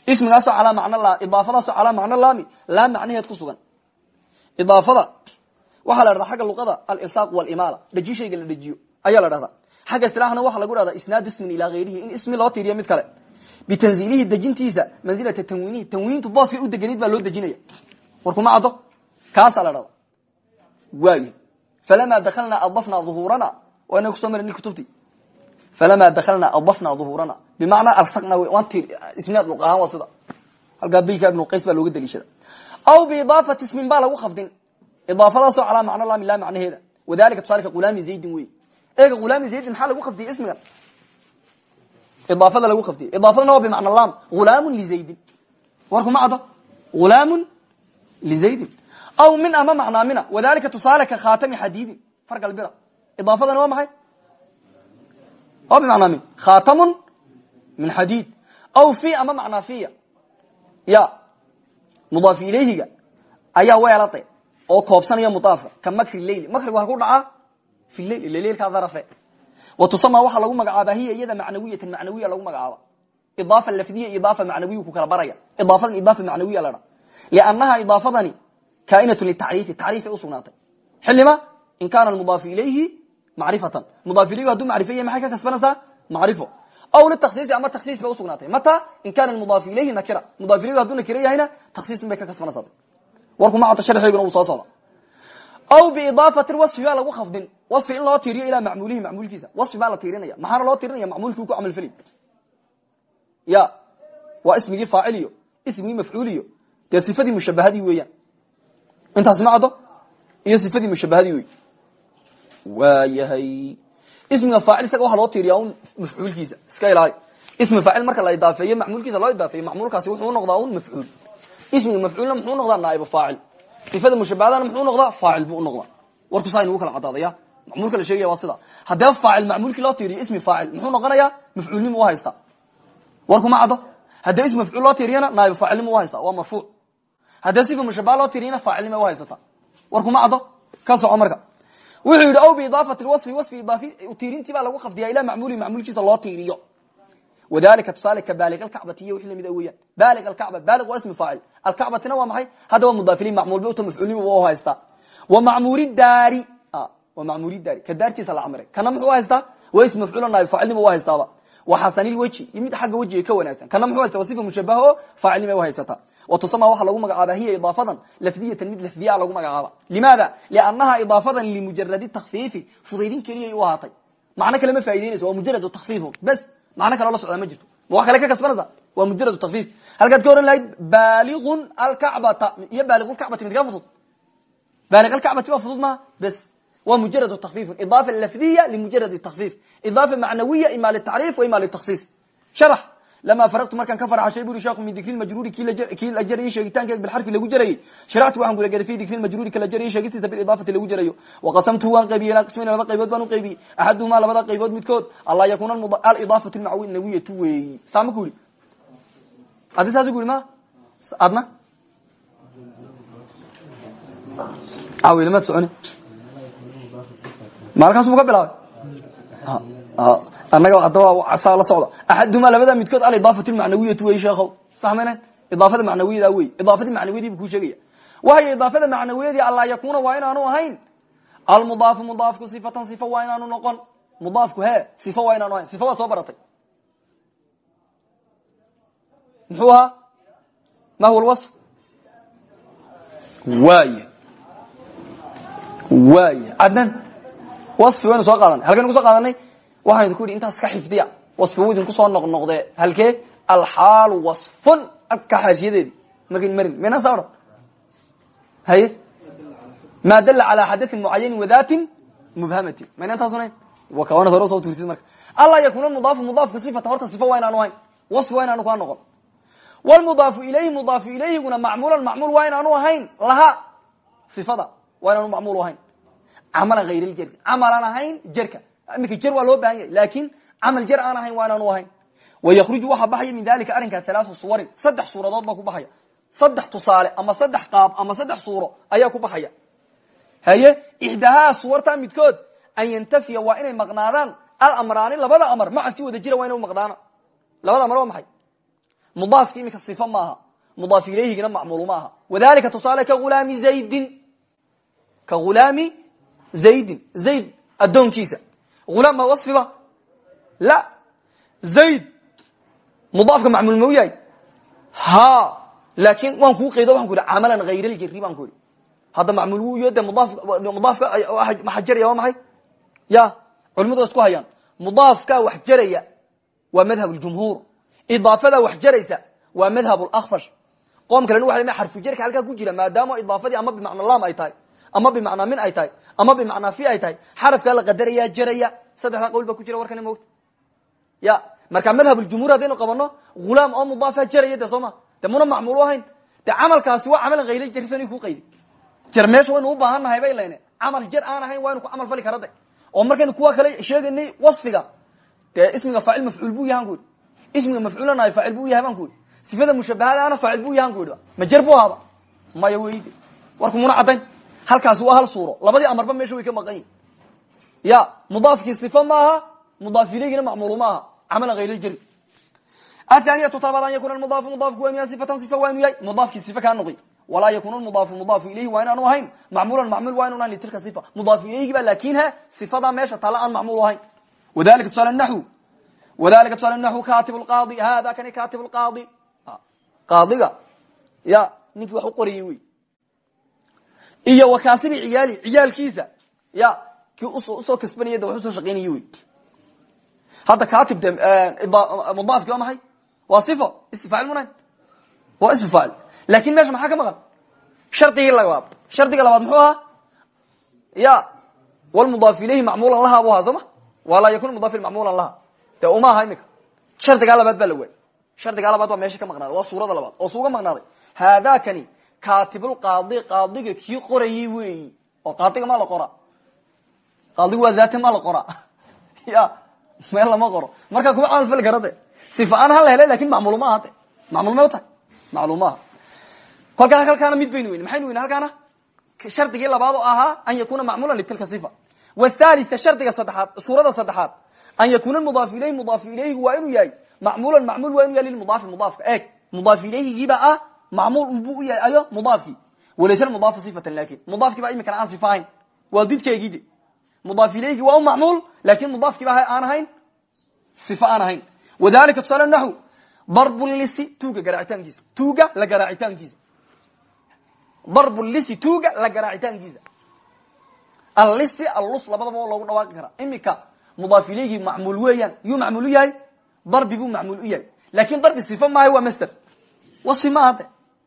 Speaker 1: ismigaasoo calaa macna la idaafadaasoo calaa macna laami laa macnaheed ku sugan. Idaafada waxaa la dhahdaa xagga luqada alilsaaq walimaala. Dhaji shayga la dhajiyo ayaa la dhahdaa xagga isilahna waxaa lagu dhahdaa isnaad ismin ilaa hayrihi in ismi loo tiiriyo mid kale. Bitanziilihi dejintiisa manzilata tanwiinihi. Tanwiintu booskay u deganid baa loo dejinaya. Warkuma caddo? Kaasaa la dhahdaa waay falamaa dakalnaa adafnaa uhuurana falamaa dakalnaa adafnaa uhuurana bimacnaa tir isnaad luq ahaan waa sida halkaa beyka ibnu qays baa looga daliishada aw biidaafati ismin baa lagu khafdin idaafadaasoo calaa macno laami laa macnaheeda wadalika tusaalika ghulaami zaydin wey eega ghulaami zaydin maxaa lagu khafdiyey ismigan idaafada lagu khafdiyey idaafadana waa bimacna lam ghulaamun lizaydin warkuma caddo ghulaamun lizaydin aw min ama macnaa mina wadalika tusaale ka khaatami xadiidin fargalbira idaafadana waa maxay waa bimacnaa min khatamun min xadiid aw fi ama macnaa fiya ya mudaaf ilayhiga ayaa weelade oo koobsanaya mudaafka ka makri leyli makrigu ha ku dhacaa fi leyl lleilkaa darafe wa tusama waxaa lagu magacaaba hiya iyada macnawiyatan macnawiya lagu magacaaba idaafa lafdiya idaafa macnawiya ku kala baraya idaafadan idaafa macnawiya la dha liannaha idaafadani kaainatu litacriifi tacriifay usugnaatay xilima in kaana mudaafu ilayhi macrifatan mudaaf ilayhi haduu macrifo yahay maxay ka kasbanaysaa macrifo aw litaksiisi ama taksiis bay usugnaatay mata in kaana mudaafu ilayhi nakira mudaaf ilayhi haduu nakira yahayna taksiisin bay ka kasbanaysaa warkuma caddo sharxeyguna uu soo socda aw biidaafati wasfi baa lagu khafdin wasfi in loo tiiriyo ilaa macmuulihi macmuulkiisa wasfi baa la tiirinaya maxaana loo tirinaya macmuulkii ku camalfeli ya waa ismigii faaciliyo ismigii mafcuuliyo dee sifadii mushabahadii weeyaan intaasi ma caddo iyo sifadii mushabahadii wey waayahay. Ismiga faacil isaga waxaa loo tiiriyaa un mafcuulkiisa. Iska ilaali ismi faacil marka la idaafeeyo macmuulkiisa loo idaafeeyo macmuulkaasi wuxuu noqdaa un mafcuul. Ismiga mafcuulna muxuu noqdaa naaibu faacil. Sifada mushabahadana muxuu noqdaa faacil buu unoqdaa warku saa inugu kala cadaadaya. Macmuulka la sheegaya waa sida. Haddee faacil macmuulkii loo tiiriyo ismi faacil muxuu noqonayaa mafcuulnimo u haystaa warkuma caddo haddee ismi mafcuul loo tiiriyana naaibu faacilnimo u haystaa waa marfuuc. Haddee sifa mushabaha loo tiiriyana faacilnimo u haysata. Warkuma caddo ka soco marka wuxuu yidhi aw biidaafati wasfi wasfi tiirintii baa lagu khafdiyaa ilaa macmuuli macmuulkiisa loo tiiriyo. Wadalika tusaale ka baali alkacbati iyo wixii la mid weeyaan. Baali alkacba baali waa ismi faacil. Alkacbatina waa maxay? Hadda waa mudaafiliin macmuul ba uta mafcuulnimo waa u haystaa wa macmuuli daari. Wa macmuuli daari. Ka daartiisa la camiray. Kana muxuu haystaa? Waa ismi mafcuul naayib faacilnimo u haystaaba wa xasanilweji iyo mid xagga wejiga ka wanaagsan. Kana muxuu haysta waa sifa mushabaha oo faacilnimo u haysataa wa tusama waxaa lagu magacaaba hiya idaafadan lafdiyatan mid lafdiyaa lagu magacaaba. Limaada? Liannaha idaafadan limujaradi takfiifi fudaydin keliyay u ahaatay. Macno kale ma faa'ideynaysa waa mujarad takfiifun bes macno kaloo la socdaa ma jirto. Ma wax kale ka kasbanaysa? Waa mujarad takfiif halkaad ka oran lahayd baaligun alkacbata iyo baaliqulkacbati midkaa fudud. Baaliq alkacbati waa fudud maha bes waa mujarad takfiifun idaafa lafdiya limujarad takfiif idaafa macnawiya ima litacriif wa ima litakhsiis sharax lama faraqtu markaan ka farxashay buri sheekhu min dikri majruuri kii la jarayay sheegitaankeed bilxarfi lagu jarayay sharactu waxaan gudagelay fi dikri majruuri ka la jarayay sheegistiisa bilidaafati lagu jarayo waqasamtuhu waan qaybiyey ilaa qismayn laba qaybood baan u qaybiyey axaduhumaa labada qaybood midkood allaa yakuna alidaafatu lmacnawiyatu weeyi saama ku yidhi adi saas ku yidhi ma adna awilmad soconi maalkaasuu ka bilaabay anaga adaba saa la socda. Axadumaa labada midkood alidaafatu lmacnawiyatu wey sheekhow. Sahmenen idaafada macnawiyada wey. Idaafadii macnawiyadii bu kuu sheegaya. Wahayo idaafada macnawiyadii allaa yakuna waa inaanu ahayn. Almudaafu mudaafku sifatan sifa waa inaanu noqon. Mudaafku he sifa waa inaanu ahayn. Sifa waad soo baratay. Muxuu ahaa? Ma huwa lwasf waaya waaya adnan wasfi waynu soo qaadanay. Halkaynu ku soo qaadanay waxaan idinku yidhi intaas ka xifdiya. Wasfigu idinku soo noqnoqdee halkee? Alxaalu wasfun. Alka xaashiyadeedi. Markayn marin. Mayna saa odhan haye maa dala calaa xadatin mucayanin wadatin mubhamatin. Mayna intaasunayn wakawana hore soo turtid marka. Allaa yakuna mudaafu mudaafku sifata. Horta sifa waa inaanu hayn. Wasfi waa inaanu kaa noqon. Wlmudaafu ilayhi mudaafu ilayhiguna macmuulan macmuul waa inaanu ahayn laha sifada waa inaanu macmuul ahayn camalan hayr ljerka camalaan ahayn jerka imika jer waa loo baahan yahay laakin camal jer aan ahayn waa inaanu ahayn. Wayakruju waxaa baxaya min dalika arrinkaa talaatu suwarin. Saddex suuradood baa ku baxaya. Saddex tusaale ama saddex qaab ama saddex suuro ayaa ku baxaya. Haye ixdahaa suwarta midkood an yantafiya waa inay maqnaadaan alamraani labada amar. Maca si wada jira waa inay umaqdaana labada amar waa maxay? Mudaafki imika sifa maaha mudaaf ilayhigina macmuul ma aha. Wadalika tusaale ka ulaami zaydin. Ka ghulaami zaydin. Zayd addoonkiisa ulaam ma wasfiba la zayd mudaafka macmuul mau yahay ha laakin waan kuu qaydo waxan ku ihi camalan hayr ljari baan ku ihi hadda macmuul wu iyo de mudaaf mudaafka waxa jaraya waa maxay ya culimadu wa isku hayaan mudaafkaa wax jaraya waa madhab ljumhuur idaafada wax jaraysa waa madhab lakfash qoom kalena waa xarfu jerka halkaa ku jira maadaama idaafadii ama bimacna lam ay tahay ama bimacnaa min ay tahay? Ama bimacnaa fi ay tahay? Xarafkaa la qadaraya jaraya saddexdaa qawl ku jira warkani mogta ya marka madhab ljumhuur haddaynu qabano hulaam oo mudaafa jaraya de soo ma de ahayn. De camalkaasi waa camal hayla jarisan ku qaydi. Jar meesha u baahan bay lene camal jar aan ahayn waynu ku camal fali kara de oo markaynu kuwa kale sheegaynay wasfiga. Dee ismiga faacil mafcuul bu yahan ku ismiga mafcuulana faacil bu yahay baan ku ihi sifada mushabahadaana yahan ku ma jer bu ahaba maya warku muna caddayn halkaasi waa hal suuro. Labadii amarba meesha way ka maqan yihiin ya mudaafkii sifa maaha mudaaf ilayhina macmuulu ma aha camalan hayr ljari athaniyatu talabaad an yakuna mudaafu mudaafku waa inu sifatan sifa waa inu yahay mudaafkii sifa kaa noqi walaa yakunu mudaafu mudaafu ilayhi waa inaanu ahayn. Macmuulan macmuul waa inu ahan litilka sifa. Mudaafu ilayhi ba laakiin he sifadaa meesha taala aan macmuul ahayn. Wadalika tusaale naxw wadalika tusaale naxw katib lqaadi hada kani katib lqaadi qaadiga. Ya ninkii wax u qorayey wey iyo wakaasibi ciyaali ciyaalkiisa. Ya kii u soo kasbanaya de wax u soo shaqeynaya wey. Hadda katib de mudaafki waa maxay? Waa sifo ism faacil munayn waa ism faacil laakiin meesha maxaa ka maqan? Shardigii labaad. Shardiga labaad muxuu ahaa? Ya wlmudaaf ilayhi macmuulan laha bu ahaa soo ma? Walaa yakun mudaaf macmuulan laha de uma aha imika shardigaa labaad baa la waay shardigaa labaad baa meesha ka maqnaaday. Waa suurada labaad. Oo suuga maqnaaday. Haadakani katibulqaadi qaadiga kii qorayey weeyi. Oo qaadiga ma la qora. Qaadiga waa daate ma la qora. Ya meel lama qoro. Marka kuma camal fali kara de sifa aan hala hele laakiin macmuul ma aha de macmuul may u tahay macluum maaha kolkaa halkaana mid baynu weyne maxaynu weyne halkaana? Shardigii labaad oo ahaa an yakuna macmuulan litilka sifa. Wthalitha shardiga saddexaad suurada saddexaad. An yakuna mudaaf ilayhi mudaaf ilayhigu waa inuu yahay. Macmuulan macmuul waa inu yahay lilmudaafi mudaafka eeg mudaaf ilayhigiiba ah macmuul bu u yahay ayo mudaafkii walaysa mudaafu sifatan laakiin mudaafkii baa imikana aan sifa ahayn waa didkeegide mudaaf ilayhigi waa u macmuul laakiin mudaafkiiba aan ahayn sifa aan ahayn. Wadalika tusaale naxw darbu lisi tuuga garaacitaankiisa. Tuuga la garaacitaankiisa. Darbu lisi tuuga la garaacitaankiisa. Allisi allus labadaba oo loogu dhawaaqi karaa. Imika mudaaf ilayhi macmuul weeyaan yuu macmuul u yahay darbi buu macmuul u yahay. Lakin darbi sifa maaha waa master. Wasfi maaha de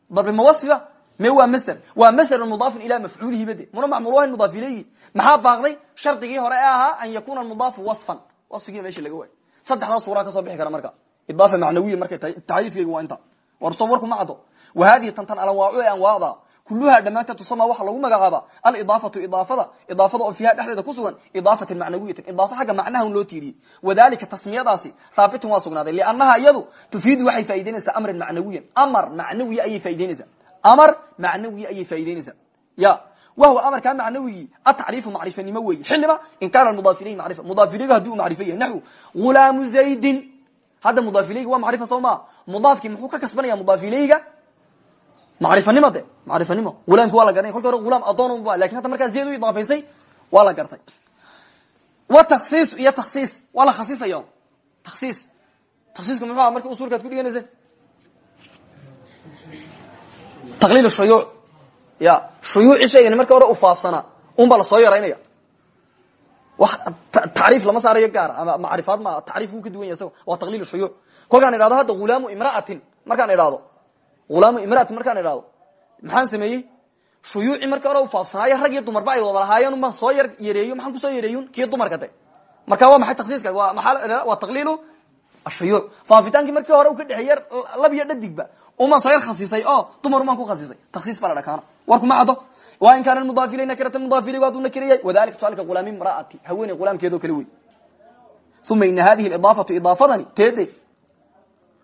Speaker 1: darbi ma wasfiba me waa master waa master mudaafun ila mafcuulihi bade muna macmul ahayn mudaaf ilayhi maxaa baaqday shardigii hore ee ahaa an yakuna mudaafu wasfan wasfigii meesha laga waayo saddexdaa suuraa ka soo bixi kara marka idaafa macnawiya tahay tacriifkeyga waa inta warso warku ma caddo wa hadihi tantan alanwaacu ee anwaacda kuluhaa dhammaanteed tusama waxa lagu magacaaba. Alidaafatu idaafada idaafada oo fiiha dhexdeeda ku sugan idaafatan macnawiyatan idaafa xagga macnahan loo tiiriyey wadalika tasmiyadaasi haabitun waa sugnaaday liannaha iyadu tufiidu waxay faa'ideynaysaa amran macnawiyan. Amar macnawiya ayay faa'ideynaysaa amar macnawiya ayay faa'ideynaysaa ya wahwa amarkaa macnawigii atacriifu macrifanimo weeye xiliba in kaana mudaaf ilayhi macrifa mudaaf ilaygu haddii uu macrifo yahay. Naxwu ghulaamu zaydin. Hadda mudaaf ilayga waa macrifa soo maa mudaafkii muxuu ka kasbanaya mudaaf ilayga macrifanimo de macrifanimo. Ulaamki waa la garanay kolka hore ulaam adoon ba laakiin hadda markaa ziyad u idaafaysay waa la gartay. Wa taksiis iyo taksiis waa la khasisaya taksiis taksiisku muxuu aha marka usulkaad ku dhiganaysa? Taqliil shuyuuc. Ya shuyuuci shaygani marka hore ufaafsanaa un baa la soo yaraynaya. Wax tacriif lama saarayo gaar ama macrifaad ma tacriif wuu ka duwan yahay isago waa taqliil shuyuuc. Kolkaan idhahdo hadda hulaamu imra'atin. Markaan idhahdo hulaamu imraatin markaan idhahdo. Maxaan sameeyey? Shuyuuci marka hore ufaafsanaayo rag iyo dumarba ay wada lahaayeen unbaan soo yar yareeyo maxaan ku soo yareeyun kii dumarka de marka waa maxay taksiiska waa taqliilu ashuyuuc faafitaankii markii hore u ka dhexeeye lab iyo dhadigba umaan soo yar khasisay o dumar umaan ku khasisay taksiis baa la dhakaana warkuma caddo. Waa in kaana mudaaf ilay nakirata mudaaf ilaygu haduu nakira yahay wadalika tusalika ghulaami imraati haweeney ghulaamkeedoo kale wey. Uma ina hadihi idaafatu idaafadani teede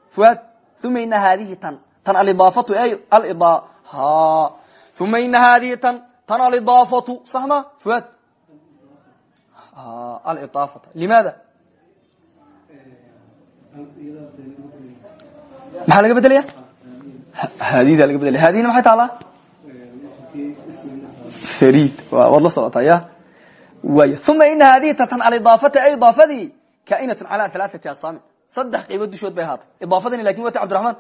Speaker 1: fuaad uma ina hadihi tan tan alidaafatu e alida uma ina hadihi tan tan alidaafatu sax ma fuaad alidaafata limaada? Maxaa laga bedelaya hadida laga bedelaya hadina maxay taalaa farid waad la socotaa ya way uma ina hadihi tan alidaafata e idaafadii kainatun cala alaaati aqsaamin saddex qaybood dushood bay ahaatay. Idaafadani laakiin wata cabdiraxmaan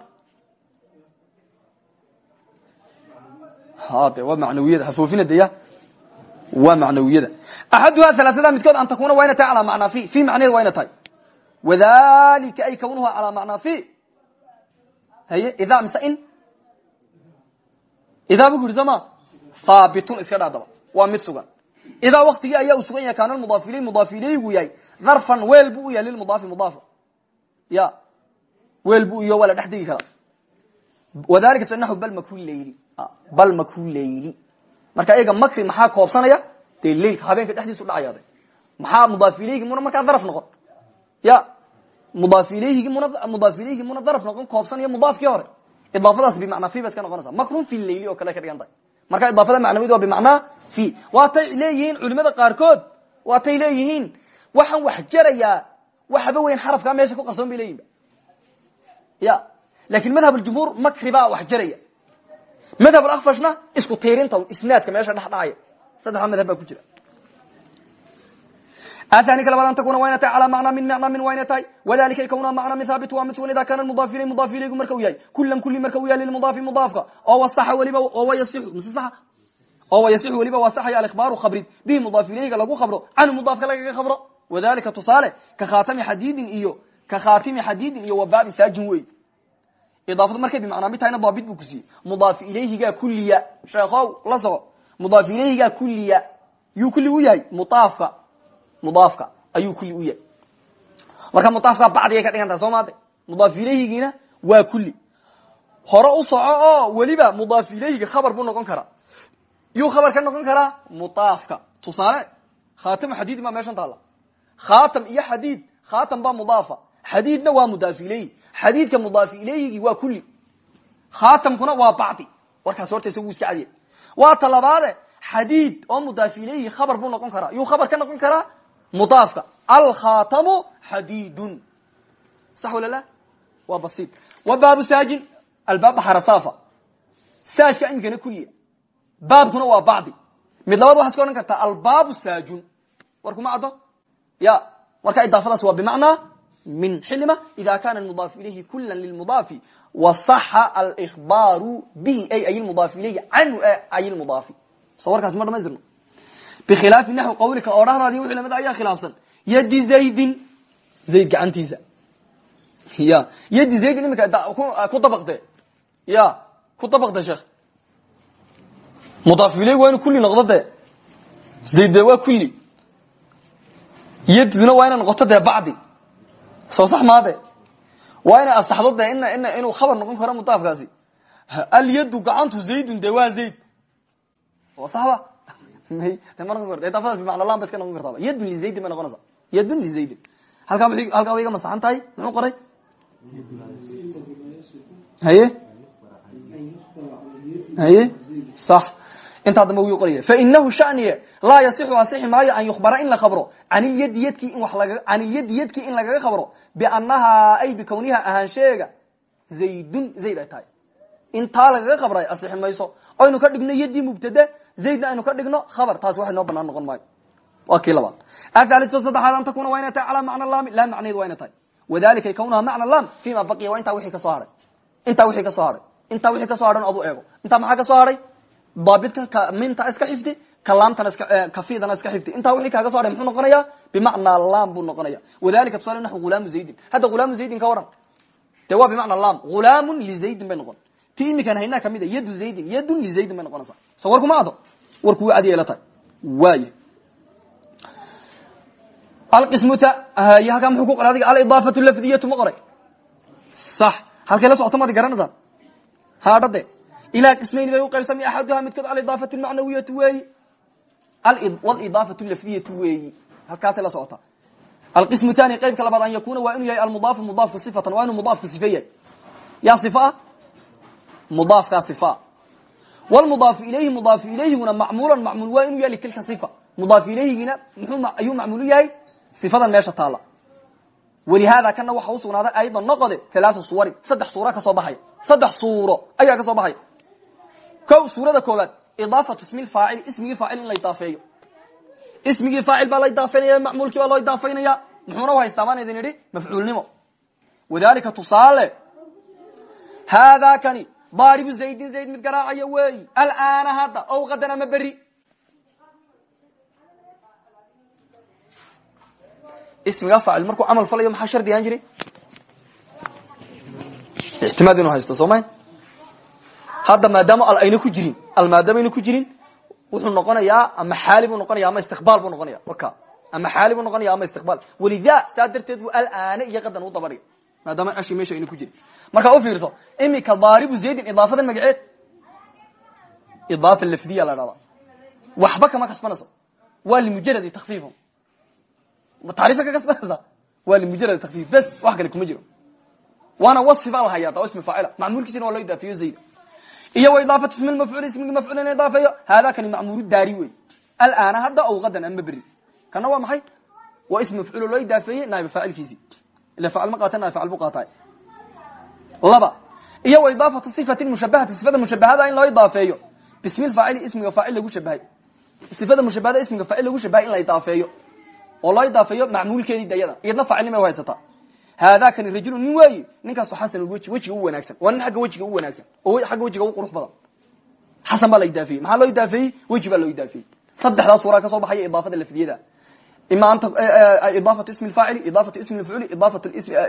Speaker 1: de waa macnawiyada hafoofina de ya waa macnawiyada. Axaduha alaaada midkood an takuna waa ina tahay alaa macnaa fi fi macnaheed waa ina tahay. Wadalika ay kawnuha calaa macnaa fi. Haye idaa mise in? Idaa bu ku yidhi soo ma haabitun iska dhaadaba waa mid sugan. Idaa waktigii ayaa uu sugan yahay kaana mudaaf iley mudaaf ileygu yahay. Dharfan weel bu u yahay lilmudaafi mudaafa. Ya weel bu iyo waa la dhex degi karaa. Wadalika tunahu bal maku leyli bal maku leyli marka iyaga makri maxaa koobsanaya? Dee leylka habeenka dhexdiisu dhacayaade maxaa mudaaf ileyhi muna markaa daraf noqon? Ya mudaaf ilayhigi muna mudaaf ilayhi muna daraf noqon koobsanaya mudaafkii hore. Idaafadaas bimacnaa fi ba iska noqonaysa makrun fi leyli oo kale ka dhigan tahay. Marka idaafada macnawid waa bimacnaa fi waatay leeyihiin culimada qaarkood waatay leeyihiin waxaan wax jarayaa waxba weyn xarafkaa meesha ku qarsoon bay leyihin ya laakiin madhab jumhuur makri baa wax jaraya madhab akfashna isku tiirinta isnaadka meesha dhex dhacaya. Saddexda madhab baa ku jira. Athani ka labaad an takuna waa ina tahay calaa macnaa min macnaa min waa ina tahay wadalika kawna macnaa min haabit waa mid sugan ida kana mudaaf ilay mudaaf ilaygu marka u yahay. Kulan kulli marka u yahay lilmudaafi mudaafka. Oo wasaxa weliba oo wayasixu mise saxa oo wayasixu weliba waa saxaya alikhbaaru khabrid. Bihi mudaaf ilayga lagu khabro. Canhu mudaafka lagaga khabro. Wadalika tusaale ka khaatami xadiidin iyo ka khaatimi xadiidin iyo wabaabi saajin wey idaafadu markay bimacnaa mid tahayna daabit buu ku siiyey mudaaf ilayhigaa kuliya sheekhow la soco mudaaf ilayhigaa kuliya yuu kulli u yahay mudaafka mudaafka ayuu kulli u yahay marka mudaafka bacdigay ka dhigan tahay soo maade mudaaf ilayhigiina waa kulli hore u soco oo weliba mudaaf ilayhiga khabar buu noqon karaa yuu khabar ka noqon karaa mudaafka tusaale khaatama xadiid maa meeshan taalla iyo xadiid khaatam baa xadiidna waa mudaaf ilayhi xadiidka mudaaf ilayhigi waa kulli. Khaatamkuna waa bacdi. Warkaas horta isagu iska cadiyay waa talabaade xadiid oo mudaaf ilayhi khabar buu noqon karaa. Yuu khabar ka noqon karaa? Mudaafka. Alkhatamu xadiidun sax wala la waa basiid. Wa baabu saajin? Albaab baxarasafa saajka imikana kuliya baabkuna waa bacdi. Mid labaad waxaad ka odhan kartaa albaabu saajun. War kuma caddo? Ya. Marka idaafadaas waa bimacnaa min xilima ida kana mudaaf ilayhi kula lilmudaafi wasaxa alihbaaru bihi ay ay mudaaf ilayhi canhu ay mudaafi so warkaas ma dhamaystirno bikhilaafi naxwi qawlika oo dhahraadi wixii la mid ayaa khilaafsan. Yadi zaydin zayd gacantiisa. Ya yadi zaydin imika ku dabaqde. Ya ku dabaqde sheekh. Mudaaf ileyg waa inu kulli noqdo de zayd de waa kulli. Yaduna waa inay noqoto dee bacdi soo sax maade waa inay asaxdo de in in inuu khabar noqon karo mudaafkaasi alyadu gacantu zaydun de waa zayd. Oo saxba. Lam ba iska noqon kartaaba. Yadun lizaydin bay noqonaysaa yadun lizaydin halkaa halkaa way iga masaxan tahay. Muxuu qoray? Haye? Haye? Sax intaa dambe wuu qoraya fainahu shaniye laa yasixu asixi maayo an yukhbara in la khabro. An ilyadi yadkii in lagaga khabro. Biannahaa ay bikawniha ahaansheega. Zaydun zayd ay tahay. Intaa lagaga khabray asixi mayso. Aynu ka dhigno yadii mubtade zaydna aynu ka dhigno khabar. Taasi waxay noo banaan noqon maayo. Waa kii labaad. Athalitu saddexaad an takuna waa inay tahay calaa macna laami laa macnaheed waa inay tahay. Wadalika kawnaha macna lam fima baqiya waa intaa wixii ka soo haray. Intaa wixii ka soo haray. Intaa wixii ka soo hadhan adu eego. Intaa maxaa ka soo haray daabidka minta iska xifdi kalaamtana kafidana iska xifdi. Intaa wixii kaaga so hahay muxuu noqonaya bimacnaa lam buu noqonaya wadalika tusaale naxu hulaamu zaydin. Hadda hulaamu zaydin ka waran. De waa bimacna lam hulaamun lizaydin bay noqon. Ti imikaan haynaa ka mid a yadu zaydin yadun lizaydin bay noqonaysaa. So warkuma ado warku wa adiya la tahay. Waay alqismu halkaa muxuu ku qoray adiga? Alidaafatu lafdiyatu ma qoray. Sax. Halkay la socoto maad garanaysaan haadhade ilaa qismayni bay uqaybsami axaduha midkood alidaafatu lmacnawiyatu weeyi walidaafatu lafdiyatu weeyi halkaasay la socota alqismu thani qeybka labaad an yakuna waa inuu yahay almudaafu mudaafku sifatan waa inuu mudaafku sife yahay yaa sifa mudaafkaa sifa wlmudaafu ilayhi mudaafu ilayhiguna macmuulan macmuul waa inuu yahay litilka sifa mudaaf ilayhigina mxuu ayuu macmuul yahay sifadan meesha taala walihaada kana waxa usugnaaday aydan noqode alaaa suwarin saddex suura ka soo baxaya saddex suuro ayaa ka soo baxaya ko suurada koobaad idaafatu ismi faacil ismigii faacil in la idaafeeyo. Ismigii faacil baa la idaafeynaya macmuulkii baa loo idaafaynaya muxuuna haystaa baan idin idhi mafcuulnimo. Wadalika tusaale haadaa kani daaribu zaydin zayd mid garaacaya weeyi. Alaana hadda ow qadan ama beri. Ismiga faacil markuu camal falayo maxaa shardi hadda maadaama al ayna ku jirin al maadaama ayna ku jirin wuxuu noqonayaa ama xaali buu noqonaya ama istiqbaal buu noqonaya waka ama xaali buu noqonaya ama istiqbaal. Walida saa darteed buu alaane iyo qadan u dabadhiga maadaama ashi meesha ayna ku jirin. Markaa u fiirso imika daaribu zaydin idaafadan magaceed? Idaafa lafdiya la dhahdaa waxba kama kasbanayso. Waa limujaradi takfiifo taarifa ka kasbanaysa? Waa limujarad takfiif bes wax kale kuma jiro. Waana wasfi baa la hayaa da ismi faacila. Macmuulkiisina waa loo idaafiyo zayd iyo wa idaafatu ismi mafcuul ismigi mafcuul in idaafeeyo. Haadaa kani macmuulu daari wey alaana hadda aw qadan ama beri kana waa maxay? Waa ismi mafcuul loo idaafeeyey naayib faacilkiisii ila faacil ma qaata naayib faacil bu qaataay laba iyo wa idaafatu sifatin mushabahati sifada mushabahada in loo idaafeeyo. Bismi faacili ismiga faacil lagu shabahay sifada mushabahada ismiga faacil lagu shabahay in la idaafeeyo. Oo loo idaafeeyo macmuulkeedii dayada iyadna faacilnima u haysataa haadaa kani rajulu nin weeyi ninkaasu xasanulweji wejiga u wanaagsan waa nin agga wejiga wanaagsan oo agga wejiga u qurux badan xasan baa la idaafeeyey maxaa loo idaafeeyey weji loo idaafeeyey saddexdaa suuraa ka soo baxaya idaafada lafdiyada ima idaafatu ismi faacili idaafatu ismi mafcuuli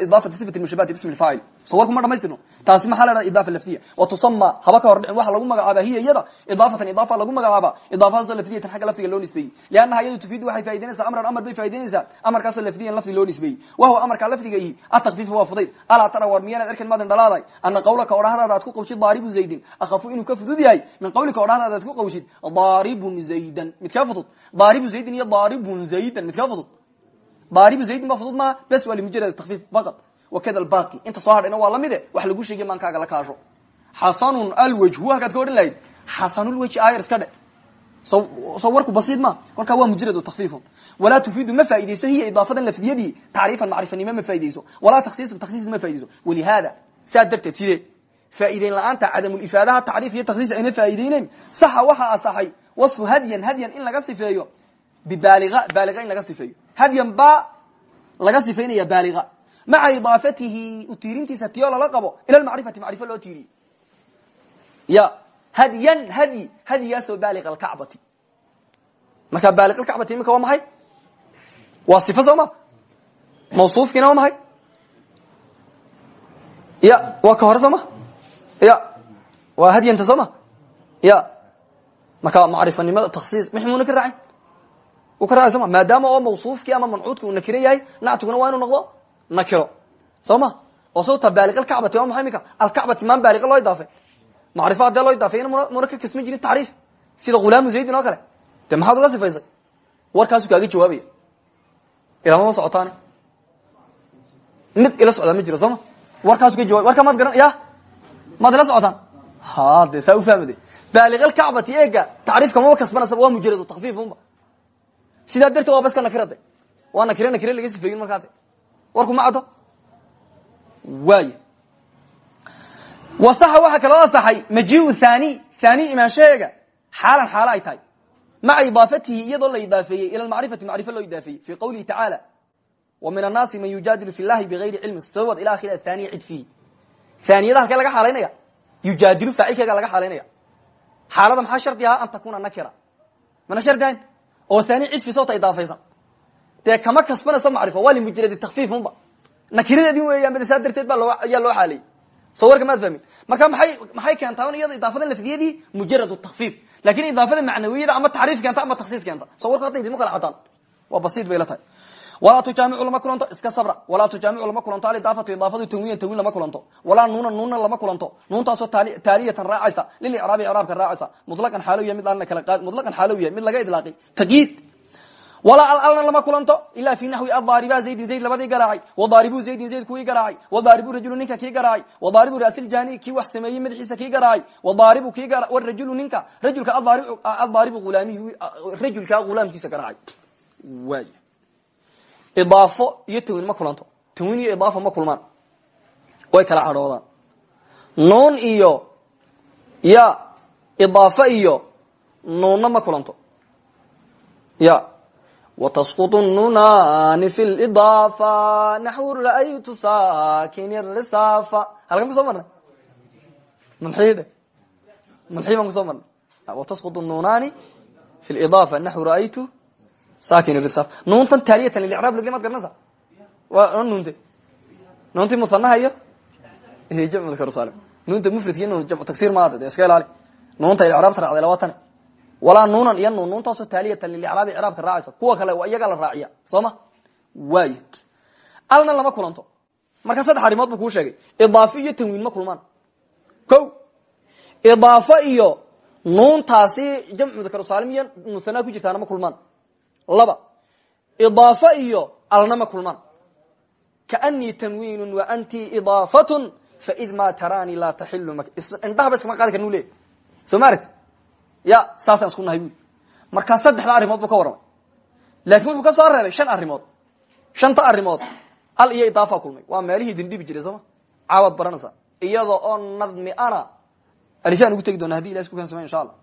Speaker 1: idaafatu sifati mushabahati bismi lfaacili so warku ma dhamaystirno taasi maxaa la dhaha idaafa lafdiya wa tusama haba ka hor dhicin waxa lagu magacaaba hiya iyada idaafatan idaafa lagu magacaaba idaafadaasoo lafdiyatan xagga lafdiga loo nisbeeyey liannaha iyadu tufiidu waxay faa'idaynaysaa amran amar bay faa'idaynaysaa amarkaasoo lafdiyan lafdi loo nisbeeyey wahuwa amarkaa lafdiga ihi atakfiifu waa fudayd alaa tara war miyaanaad arkan maadan dhalaaday ana qawlaka odhahdaada aad ku qawshid daaribu zaydin akhafu inuu ka fudud yahay min qawlika odhahdaada aad ku qawshid daaribun zaydan mid kaa fudud daaribu zaydin iyo daaribun zaydan mid kaa fudud daaribu zaydin ba fudud maa bes waa limujarad takfiif faqad wakada albaqi inta soo hadhayna waa lamide wax lagu sheegay maankaaga la kaasho xasanun alwajhu halkaad ka odhan lahayd xasanulwajhi ayar iska dhe so warku basiid ma warkaa waa mujarad takfiifun walaa tufiidu ma faaideyso hiya idaafadan lafdiyadii tacriifan macrifanimo ma faaideyso walaa taksiisan taksiis ma faaideyso walihaada saa darteed sidee faa'ideyn la'aanta cadamulifaadaha tacriif iyo taksiis ayna faa'iideyneyn saxa waxaa asaxay wasfu hadyan hadyan in laga sifeeyo bibaaliga baaliga in laga sifeeyo hadyan baa laga sifeynaya baaliga maca idaafatihi utiirintiisa tiyo lala qabo ila macrifati macrifo loo tiiriye ya hadyan hadyi hadyigaasoo baaliq alkacbati markaa baaliq alkacbati iminka waa maxay waa sifa soo ma mawsuufkiina waa maxay ya waa ka hore soo ma ya waa hadyanta soo ma ya marka macrifanimada taksiis u ka raacay soma maadaama oo mawsuufkii ama mancuudki uu nakiro yahay nactiguna waa inuu noqdo nakiro. Soo ma oo sawta baaliq alkacbati waa maxay imika alkacbati maan baaliqa loo idaafay. Macrifa hadee loo idaafayna muna ka kasman jirin tacriif. Sida hulaamu zaydin oo kale. De maxaad uga sifaysay? Warkaasu kaaga jawaabaya ilamama socotaane. Mid ila socdaa ma jiro soo ma warkaasu ka jawabay warkaa maad garan ya maad ila socotaan? Ha de saa ufahmade baaliq alkacbati eega tacriifka maba kasbanaysa waa mujaradu takfiif unba sidaa darteed waa baska nakirade waa nakire nakire laga sifeeyin markaa de warku ma caddo? Waay wasaxa waxaa kaloo asaxay majiu thani thani imaanshaheega xaalan xaalo ay tahay. Maca idaafatihi iyadoo la idaafeeyey ila macrifati macrifo loo idaafeeyey fi qawlihi tacaala wa min annaasi man yujaadilu fi llahi bigayri cilmin sawad ila akhiri athaniya cid fiihi. Thaniyada halkee laga xaalaynaya? Yujaadilu faacilkeega laga xaalaynaya. Xaalada maxaa shardi ahaa an takuna nakira. Mana shardi ahayn oo thani cid fiisota idaafaysan dee kama kasbanayso macrifo waa limujaradi takfiif unba nakiradeedin weeyaan bal saa darteed loo ayaa loo xaaleeyey soo warka maad fahmin marka maay maxay keentaa iyado idaafada lafdiyadii mujarad takfiif laakiin idaafada macnawiyada ama tacriif keenta ama taksiis keenta soo warka hadda kala cadaan waa basiid bay walaa tujaamicu lama kulanto iska sabra. Walaa tujaamicu lama kulanto alidaafatu idaafadu tanwiyan tanwiin lama kulanto walaa nuuna nuuna lama kulanto nuuntaasoo taaliyatan raacaysa lilicraabi icraabka raacaysa. Mutlaqan xaalow yahay mid aan la kala qaad mutlaqan xaalow yahay mid laga idlaaqay taqyiid walaa alalna lama kulanto ila fi naxwi adaariba zaydin zayd labadii garaacay. Wadaaribu zaydin zayd kuwii garaacay. Wadaaribu rajulu ninka kii garaacay. Wadaaribu raasiljani kii wax sameeyey madaxiisa kii garaacay. Wadaaribu kii warajulu ninka rajulka adaaribu ulaamihi rajulka ulaamkiisa garaacay. Waay idaafo iyo tanwiin ma kulanto. Tanwiin iyo idaafa ma kulmaan. Way kala cadhoodaan. Nuun iyo ya idaafo iyo nuunna ma kulanto. Ya watasqutu nunaani fi lidaafa naxwu ra'aytu saakin risaafa halkan ku soo marnay? Manxiide manxii baan ku soo marnay? Watasqutu nunaani nuuntan taaliyatan lilcraab lg mad garanaysa waa nuunta nuuntii musanaha iyo jamcudkarusaalim nuunta mufradki tagsir maad de iska ilaali nuunta icraabta raacdayla waa tani walaa nuunan iyo nuun nuuntaasoo taaliyatan lilicraabi icraabka raacaysa kuwa kale waa iyagaa la raaciya soo ma waayo alna lama kulanto marka saddex arrimood buu kuu sheegay idaafo iyo ma kulmaan ko idaafo iyo nuuntaasi jamcu dakarsaalim iyo musanaa ku jirtaana ma kulmaan laba idaafo iyo alna ma kulmaan. Kaanii tanwiinu wa anti idaafatun faid ma taraanii laa taxilu indhahaba iskama qaadi karnu leey soo ma aragti ya saasaan isku nahay bui saddexda arrimood buu ka warramay. Laakin wuxuu ka soo reebay shan arrimood. Shanta arrimood al iyo idaafa kulmay. Waa meelihii dindhibi jiray sooma caawad baranaysa. Iyada oo nadmi ana alifaan ugu tegi doona hadi ilah isku keensamay insha allah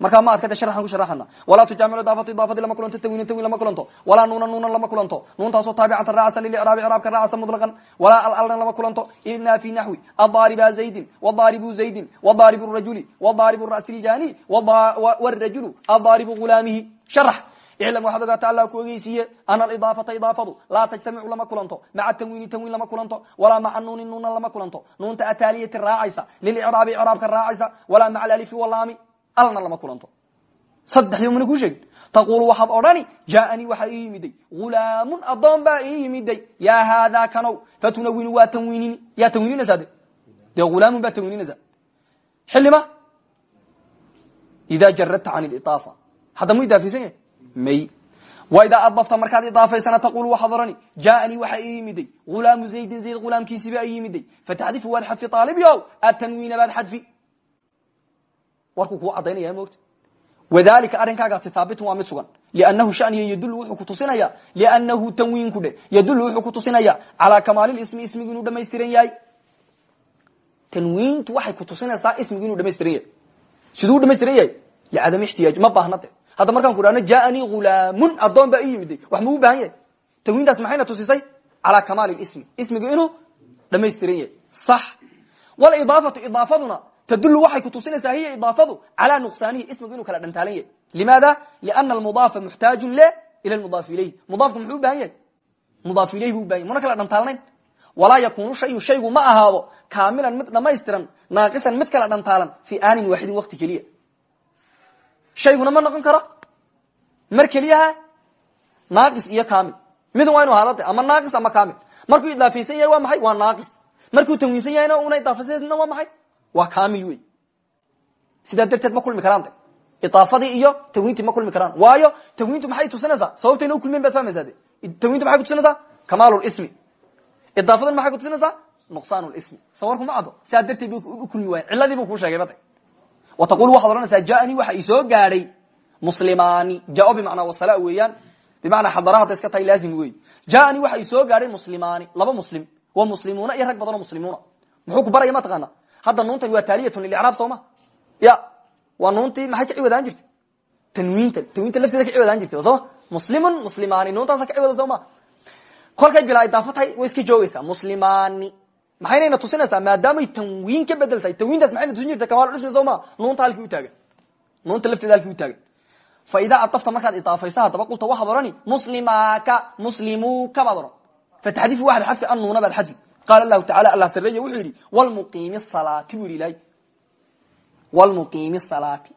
Speaker 1: markaa ma adkade sharxan ku sharaxana walaa tujaamicu idaafatu idaafadi lama kulanto tanwiin tanwiin lama kulanto walaa nuuna nuunan lama kulanto nuuntaasoo taabicatan raacsan lilicraabi icraabka raacsa mutlaqan. Walaa alalna lama kulanto idna fi naxwi adaariba zaydin wadaaribu zaydin wadaaribu rajuli wadaaribu ra'si ljani wrajulu adaaribu gulaamihi sharax iclam waxaad ogaata allah ku ogeysiiye ana alidaafata idaafadu laa tajtamicu lama kulanto maca tanwiini tanwiin lama kulanto walaa maca nuuni nuunan lama kulanto nuunta ataaliyati raacaysa lilicraabi icraabka raacaysa walaa maca alalifi walaami alna lama kulanto. Saddexdii mana kuu sheegin taqulu waxaad odhani jaaanii waxaa ii yimiday. Hulaamun adoon baa ii yimiday. Yaa haadaa kanow fatunawinu waa tanwiinini. Yaa tanwiininaysaa de dee hulaamun baa tanwiininaysaa xilima idaa jaradta can lidaafa hadda mu idaafaysan yahay? May. Wa idaa adafta markaad idaafaysana taqulu waxaad odhani jaaanii waxaa ii yimiday. Hulaamu zaydin zayd hulaamkiisiibaa ii yimiday. Fataxdifu waad xadfi aalibyo atanwiina baad xadfi warkuu kuu cadaynaya mogta wadalika arrinkaagaasi haabitun waa mid sugan. Liannahu shaniya yadulu wuxuu kutusinaya liannahu tanwiinku dhe yadulu wuxuu kutusinaya calaa kamaalilsmi ismigu inuu dhamaystiran yahay. Tanwiintu waxay kutusinaysaa ismigu inuu dhamaystiran yahay. Siduu u dhamaystiran yahay? Licadami ixtiyaaj ma baahna de hadda markaan ku dhahno jaaanii hulaamun adoon baa ii yimiday wax muu u baahan yahay? Tanwiintaas maxayna tusisay? Calaa kamaali ismi. Ismigu inuu dhamaystiran yahay. Sax. Walidaafatu idaafaduna tdul waxay kutusinaysaa hiy idaafadu calى nuqsaanihi ismigu inuu kala dhantaalan yahay limaada lana almudaafa muxtaaju le ila mudaaf ilayh mudaafku muxuu ubahan yahay mudaaf ilayh bu ubahan yahy muna kala dhantaalnayn walaa yakunu shayu shaygu ma ahaado kaamilan mid dhamaystiran naaqisan mid kala dhantaalan fi aanin waaxidin waqti keliya shayguna ma noqon karo mar keliyaha naaqis iyo kamil mid waa inu ahaadade ama naaqis ama kamil markuu idaafaysan yahay waa maxay waa naaqis markuu tanwiinsan yahayna una idaafaysanna waa maxay waa kamil wey sidaa darteed ma kulmi karaan de. Idaafadii iyo tanwiintii ma kulmi karaan. Waayo tanwiintu maxay tusinaysaa? Sababtayna u kulmeen baad fahmaysaa de. Tanwiintu maxay kutusinaysaa kamaal ismi. Idaafadan maxay kutusinaysaa nuqsaan ismi. Sawarku ma caddo sidaa darteed bay u kulmi waayen cilladii buu kuu sheegay bade wa taqulu waxaad odhanaysaa jaanii waxa isoo gaadhay. Muslimaani. Jao bimacnaa wasala weeyaan. Bimacnaa xadara hadday iska tahay laazim wey jaanii waxa isoo gaadhay muslimaani. Laba muslim. Waa muslimuuna iyo rag badan oo muslimuuna. Muxuu ku baraya mataqaana hadda nuuntani waa taaliyatun lilicraab soo ma ya waa nuuntii maxay ka ciwadaan jirtay? Tanwiintan tanwiinta lafteeda ka ciwadaan jirtay sooma muslimun muslimaani nuuntaasa ka ciwada soo ma kolkay bilaa idaafo tahay way iska joogaysaa muslimaani. Maxaynayna tusinaysaa maadaamay tanwiin ka bedel tahay tanwiintaas maxayna tusin jirta kamaal ismi soo ma nuunta halkii utaagan nuunta lafteeda halkii utaagan fa idaa adafta markaad idaafaysa haddaba qulta waxaad odhani muslimaaka muslimuka baad odhan. Fataxdifi waxaad xadfi an nuuna baad xadfi qaala lahu tacala allah sareeye wuxuu yidhi wlmuqiimi salaati buu yidhi ilahay wlmuqiimi salaati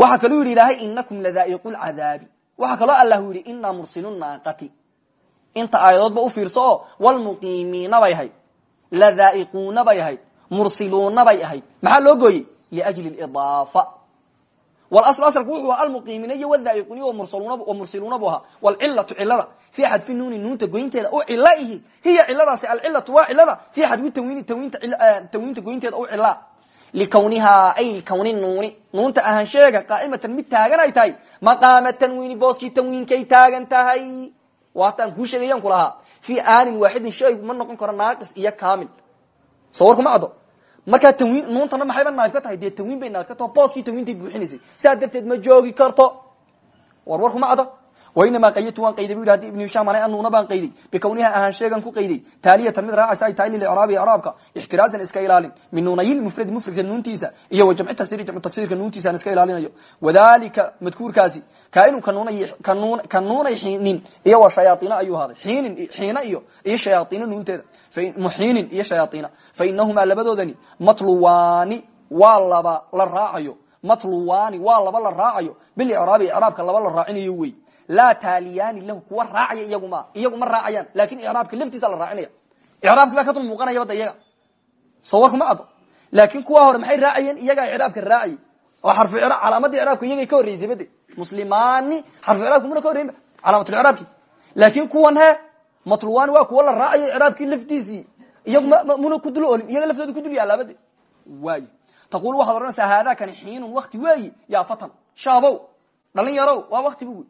Speaker 1: waxaa kaluu yidhi ilaahay inakum ladaa'iqu lcadaabi waxaa kaloo allahu yidhi inaa mursilu naaqati inta aayadoodba u fiirso oo wlmuqiimiina bay ahayd ladaa'iquuna bay ahayd mursiluuna bay ahayd maxaa loo gooyey liajli idaafa wlasl aslku wuxuu aha almuqiimiina iyo wadaa'iquni wa mursiluuna bu ahaa. Wlcilatu cilada fii xadfi nuuni nuunta goynteeda u cilo ihi hiya ciladaasi alcilatu waa cilada fii xadfi tanwiini tanwiinta goynteeda u cila likawnihaa ay likawni nuuni. Nuunta ahaansheega qaa'imatan mid taagan ay tahay. Maqaama tanwiini booskii tanwiinkay taagan tahay. Waataan kuu sheegayan ku lahaa fii aanin waaxidin shaygu ma noqon karo naaqis iyo kamil soo warkuma caddo markaa tanwiin nuuntana maxayba naayib ka tahay? Dee tanwiin bay naayib ka taho booskii tanwiintay buuxinaysay sidaa darteed ma joogi karto. War warkuma caddo wainamaa qayatu waan qayday bu yidhi haddi ibnu hishaam anay anuuna baan qayday bikawniha ahaan sheegan ku qayday taaliyatan mid raacaysa ay tahay lilicraabi icraabka ixtiraazan iska ilaalin min nuunayil mufradi mufradka nuuntiisa iyo wa jamci tafsiri jamcu tafsirka nuuntiisaan iska ilaalinayo wadalika madkuurkaasi kaainu ka nuunay xiinin iyo wa shayaaiina ayuu ahaaday xiinin xiina iyo iyo shayaaiina nuunteeda muxiinin iyo shayaaiina fa inahumaa labadoodani matluwaani waa laba la raacayo matluwaani waa laba la raacayo laa taaliyaani lahu kuwa raacaya iyaguma iyagu ma raacayaan. Lakin icraabka laftiisa la raacinaya. Icraabki baa ka dul muuqanaya bada iyaga. Soo warkuma caddo laakin kuwa hore maxay raacayeen? Iyagaa icraabka raacayay oo xarfu calaamadii icraabka iyagay ka horreysay bade. Muslimaani xarfu icraabka muna ka horreyn calaamatul-icraabki laakin kuwan he matluwaani waa kuwa la raacayo icraabkii laftiisii. Iyagu muna ku dul olin iyaga laftooda ku dul yaalaabade waayo. Taqul waxaad odhanaysaa haadakani xiinun wakti weeyi yaa fatan. Shaabow. Dhalin yarow. Waa wakti bu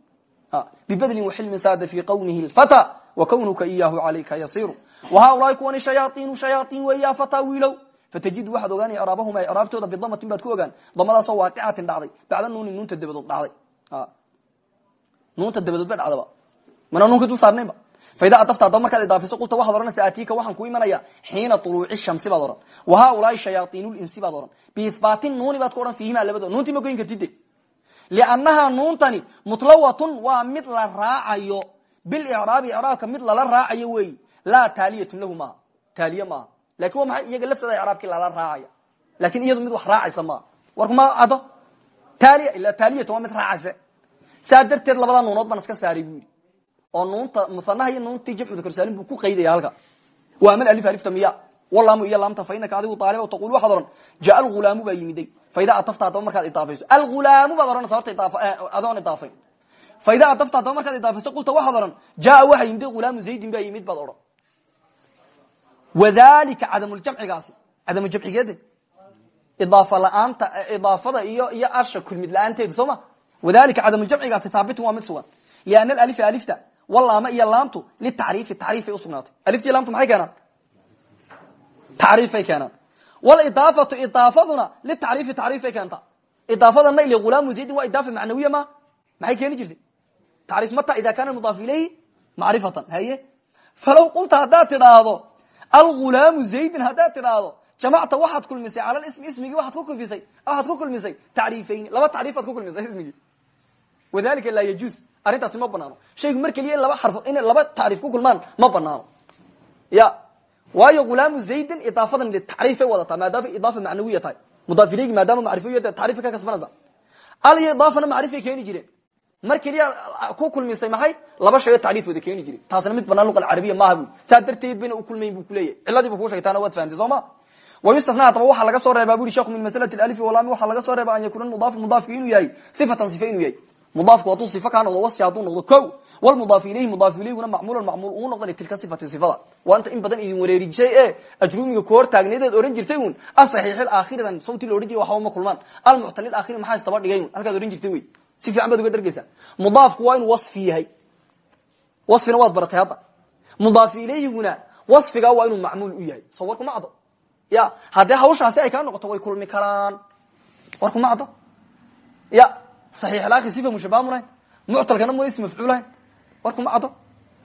Speaker 1: bibadlin waxilmin saada fi qawnihi lfata wa kawnuka iyaahu calayka yasiru wahaulaai kuwani shayaaiinu shayaain wey ya fata wiilow fatajidu waxaad ogaan icraabahuma icraabtooda bidamatin baad ku ogaan damadaasoo waaqicatin dhacday bacda nuuni nuunta dabadood dhacday nuunta dabadood ba dhacdaba mana nuunka dul saarnaynba faida adafta adaba markaad idaafiso qulta waxaad ohanaysa atiika waxaan ku imanaya xiina uluuci shamsi baad ohan wahaulaai shayaaiin linsi baad ohan biihbaatin nuuni baad ku odhan fiihima labado nuuntii ma goyn kartide liannahaa nuuntani mutlawatun waa mid la raacayo bilicraabi icraabka mid lala raacayo weyi laa taaliyatun lahu maaha taaliye maaha laakiin waa maxay iyaga laftooda icraabkii lala raacaya laakiin iyadu mid wax raacaysa maaha warkuma caddo taaliya ila taaliyata waa mid raacayse saa darteed labadaa nuunood baan iska saaray bu yidhi oo nuunta muanaha iyo nuuntii jamcu dakorsaalin buu ku qaydaya halka waa mal alif alifta miya walaamu iyo laamta fa inaka adigu aalib taqul waxaad ohan jaa alghulaamu baa yimiday faida adafta haddaba markaad idaafayso alghulaamu baad ohanaysa horta adoon idaafayn faida adafta haddaba markaad idaafayso qulta waxaad ohan jaa waxa yimiday hulaamu zaydin baa yimid baad odhan. Wadalika cadamuljamcigaasi cadamu jamcigeede idaafa la'aanta idaafada iyo iyo arsha kulmid la'aanteedu soo ma wadalika cadamuljamcigaasi haabitun waa mid sugan. Liana alif alifta walaama iyo laamtu litacriifi tacriifay usugnaatay alifti laamtu maxay keenaan? Tacriifay keenaan walidaafatu idaafaduna litacriifi tacriifay keenta idaafadana ila hulaamu zaydin waa idaafa macnawiya ma maxay keeni jirtay tacriif mata ida kana mudaaf ilayhi macrifatan haye falow qulta haddaad tidhaahdo alghulaamu zaydin haddaad tidhaahdo jamacta waxaad kulmisay cala ismi ismigii waaad ku kulmisay waxaad ku kulmisay tacriifayni laba tacriifaad ku kulmisay ismigii wadalika laa yajuuz arrintaasi ma banaano shaygu mar keliya laba xarfo inay laba tacriif ku kulmaan ma banaano ya waayo hulaamu zaydin idaafadan tacriifay wadataa maadaama idaafa macnawiya tahay mudaaf ilaygi maadaama macrifiy tacriifa ka kasbanaysa. Al iyo idaafana macrifay keeni jireen. Mar keliya ku kulmisay maxay? Laba shay oo tacriif wada keeni jiray taasna mid banaan luqa alcarabiya maaha bu saa darteed bayna u kulmayn bu kuleeyahy cilladii bu kuu sheegtaana waad fahamtay soo ma? Wayustafna hadaba waxaa laga soo reebaa bu i sheku min maslati alif walami waxaa laga soo reeba an yakuna mudaafu mudaafku inuu yahay sifatan sifa inuu yahay mudaafku hadduu sifa kaa noqdo wasfi hadduu noqdo ko wlmudaafu ilayhi mudaafu ilayhuna macmuulan macmuul uu noqda tilka sifati sifada waa inta in badan idin wareerijisay ee ajrumiga ku hor taagneedeed ohan jirtay un asaxiixil aakhiridan sawti la odhan jiray waxba ma kulmaan almuctalil aakhiri maxaa istaba dhigay un halkaad ohan jirtay wey si fiican baad uga dhergeysaa mudaafku waa inuu wasfi yahay wasfina waad baratay hadda mudaafu ilayhiguna wasfiga waa inuu macmuul u yahay soo warkuma caddo ya haddii hawshaasi ay kaa noqoto saxiix alakhi sifa mushabaha munahayn muctalkana muna ism mafcuulahayn warkuma caddo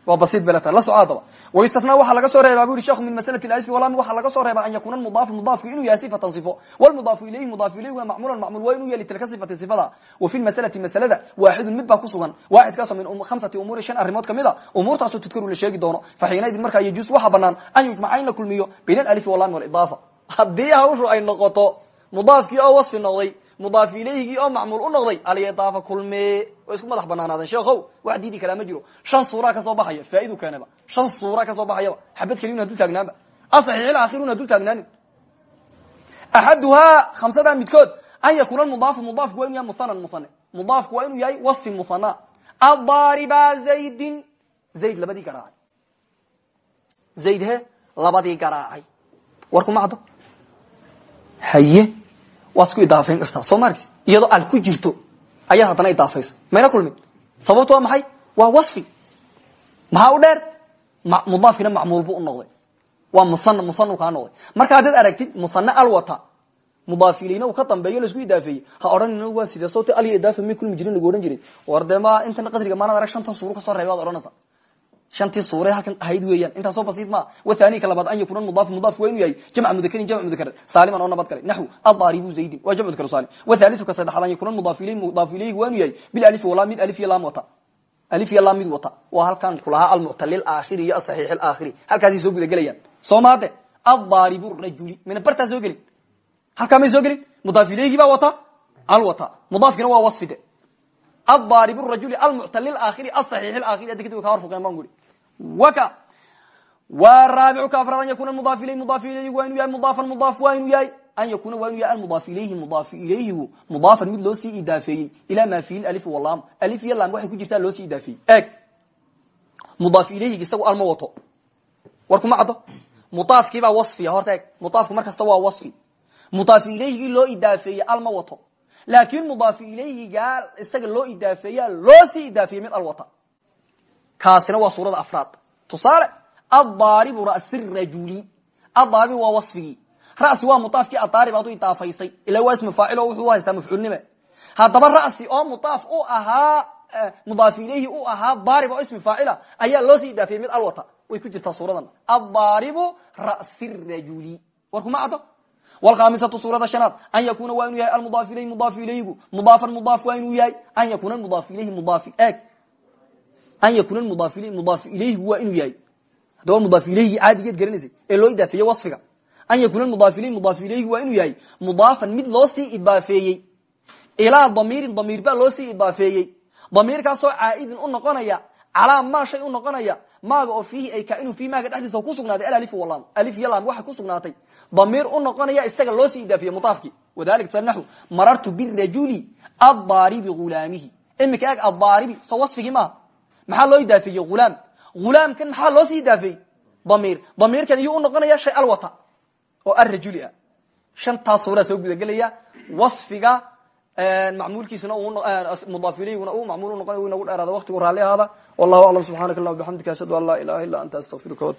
Speaker 1: waa basiid belata la soco adaba waistafnaa waxaa laga soo reebaa bu yhi sheku min maslati alfi walami waxaa laga soo reebaa an yakuna mudaafu mudaafku inuu yahay sifatan sifo wlmudaafu ilayhi mudaafu ilayhuna macmuulan macmuul waa inuu yahay tilka sifati sifada wa fi lmasalati masalada waaxidun mid baa ku sugan waaxidkaasoo min khamsati umuuri shan arrimood ka mid a umuurtaasoo tudkaru la sheegi doono fa xiinaydin markaa yajuus waxaa banaan an yujmaca in la kulmiyo bayna alalifi walami walidaafa haddii hawshu ay noqoto mudaafkii oo wasfi noqday mudaaf ilayhigii oo macmuul u noqday alidaafa kulmee way isku madax banaanaadeen sheekhow wax diidi kalaa ma jiro. Shan suura ka soo baxaya faaidu keenaba. Shan suura ka soo baxayaba. Xabad keliyun hadul taagnaanba. Asaxiixil aakhirun hadul taagnaanin axaduhaa khamsadaa midkood an yakuna mudaafu mudaafku waa inu yahay muhanan muhane mudaafku waa inuu yahay wasfi muhana addaariba zaydin. Zayd labadii garaacay. Zayd he labadii haye waad isku idaafayn kartaa. Soo maargs iyadoo al ku jirto ayaad haddana idaafaysa mayna kulmin? Sababto waa maxay? Waa wasfi. Maxaa u dheer? Mudaafkina macmuul bu u noqday. Waa musan musanu kaa noqday. Marka haddaad aragtid musane al wata. Mudaaf ilayna uu ka dambeeyo la isku idaafeeyey. Ha odhanina waa sidee sababto al iyo idaafa may kulmi jirin lagu ohan jiray. War dee ma intana qadriga maanad arag shantan suuro ka soo reebay waad odhanaysa shantii suure halkan ahayd weeyaan. Intaasoo basiid maa wathani ka labaad an yakuna mudaaf mudaaf waa inuu yahay. Jamca mudakarin jamc mudakar. Saaliman oo nabad galay naxw adaaribu zaydin. Waa jamc mudakar salim wathalithu ka saddexaad an yakuna mudaaf ilayhi mudaaf ilayhi waa inuu yahay bilalifi walaa mid alif iyo laam wata. Alif iyo laam mid wata. Waa halkan kulahaa almuctalil aakhiri iyo asaxiix alaakhiri. Halkaasay soo gudagelayaan. Soo maade adaaribu rajuli. Mina bartaa soo gelin. Halkaa may soo gelin. Mudaaf ilayhi baa wata? Al wata. Mudaafkina waa wasfide adaaribu rajuli almuctalil aakhiri asaxiix alaakhiri adda kadib ka hor fuqeen baan guri waka wa raabicu ka afraad an yakuna mudaaf ilayhi mudaaf ilayhi waa inuu yahay mudaafan mudaaf waa inuu yahay an yakuna waa inuu yahay almudaaf ilayhi mudaaf ilayhigu mudaafan mid loo sii idaafeeyey ilaa maa fihi alif walaam alif iyo laam waxay ku jirtaa loo sii idaafeeyey eeg mudaaf ilayhigi isagu alma wato war kuma caddo mudaafkiibaa wasfiya horta eeg mudaafku mar kasta waa wasfi mudaaf ilayhigii loo idaafeeyey alma wato laakin mudaaf ilayhigaa isaga loo idaafeeya loo sii idaafeeyey mid al wata kaasina waa suurada afraad. Tusaale adaaribu ra'si rajuli. Adaaribu waa wasfigii. Ra'si waa mudaafkii adaarib aad u idaafaysay. Ila waa ismu faacil oo wuxuu u haystaa mafcuulnime. Haddaba ra'si oo mudaaf u ahaa mudaaf ilayhi u ahaa daarib oo ismi faacila ayaa loo sii idaafiyey mid alwata. Way ku jirtaa suuradan. Adaaribu ra'si rajuli. War kuma caddo wlkhamisatu suurada shanaad an yakuna waa inuu yahay almudaaf ilayhi mudaaf ilayhigu mudaafan mudaaf waa inuu yahay an yakuna mudaaf ilayhi mudaaf eeg an yakuna mudaaf ilayhi mudaaf ilayhigu waa inuu yahay haddaba mudaaf ilayhigi caadigeed garanaysay ee loo idaafeeye wasfiga an yakuna mudaaf ilayhi mudaaf ilayhi waa inuu yahay mudaafan mid loo sii idaafeeyey ilaa damiirin damiir baa loo sii idaafeeyey damiirkaasoo caaidin u noqonaya calaa maa shay u noqonaya maaga oo fiihi ay kaainu fiihi maaga dhexdiisa ku sugnaaday alif walam alif iyo lam waxa ku sugnaatay. Damiir u noqonaya isaga loo sii idaafiyey mudaafkii wadalika tusaale naxu marartu birajuli addaaribi ghulaamihi imika eeg addaaribi soo wasfigii maaha maxaa loo idaafeeyey hulaam hulaamkan maxaa loo sii idaafeeyey damiir. Damiirkan iyuu u noqonaya shay alwata oo arajuli ah. Shantaas suuraa soo gudagelaya wasfiga macmuulkiisuna mudaaf ilayhiguna uu macmuul u noqonay u inagu dheeraada waqtigu raalli ahaada wallahu aclam subxaanaka allah bixamdika ashhadu an laa ilaha illa anta astaqfiruka watuub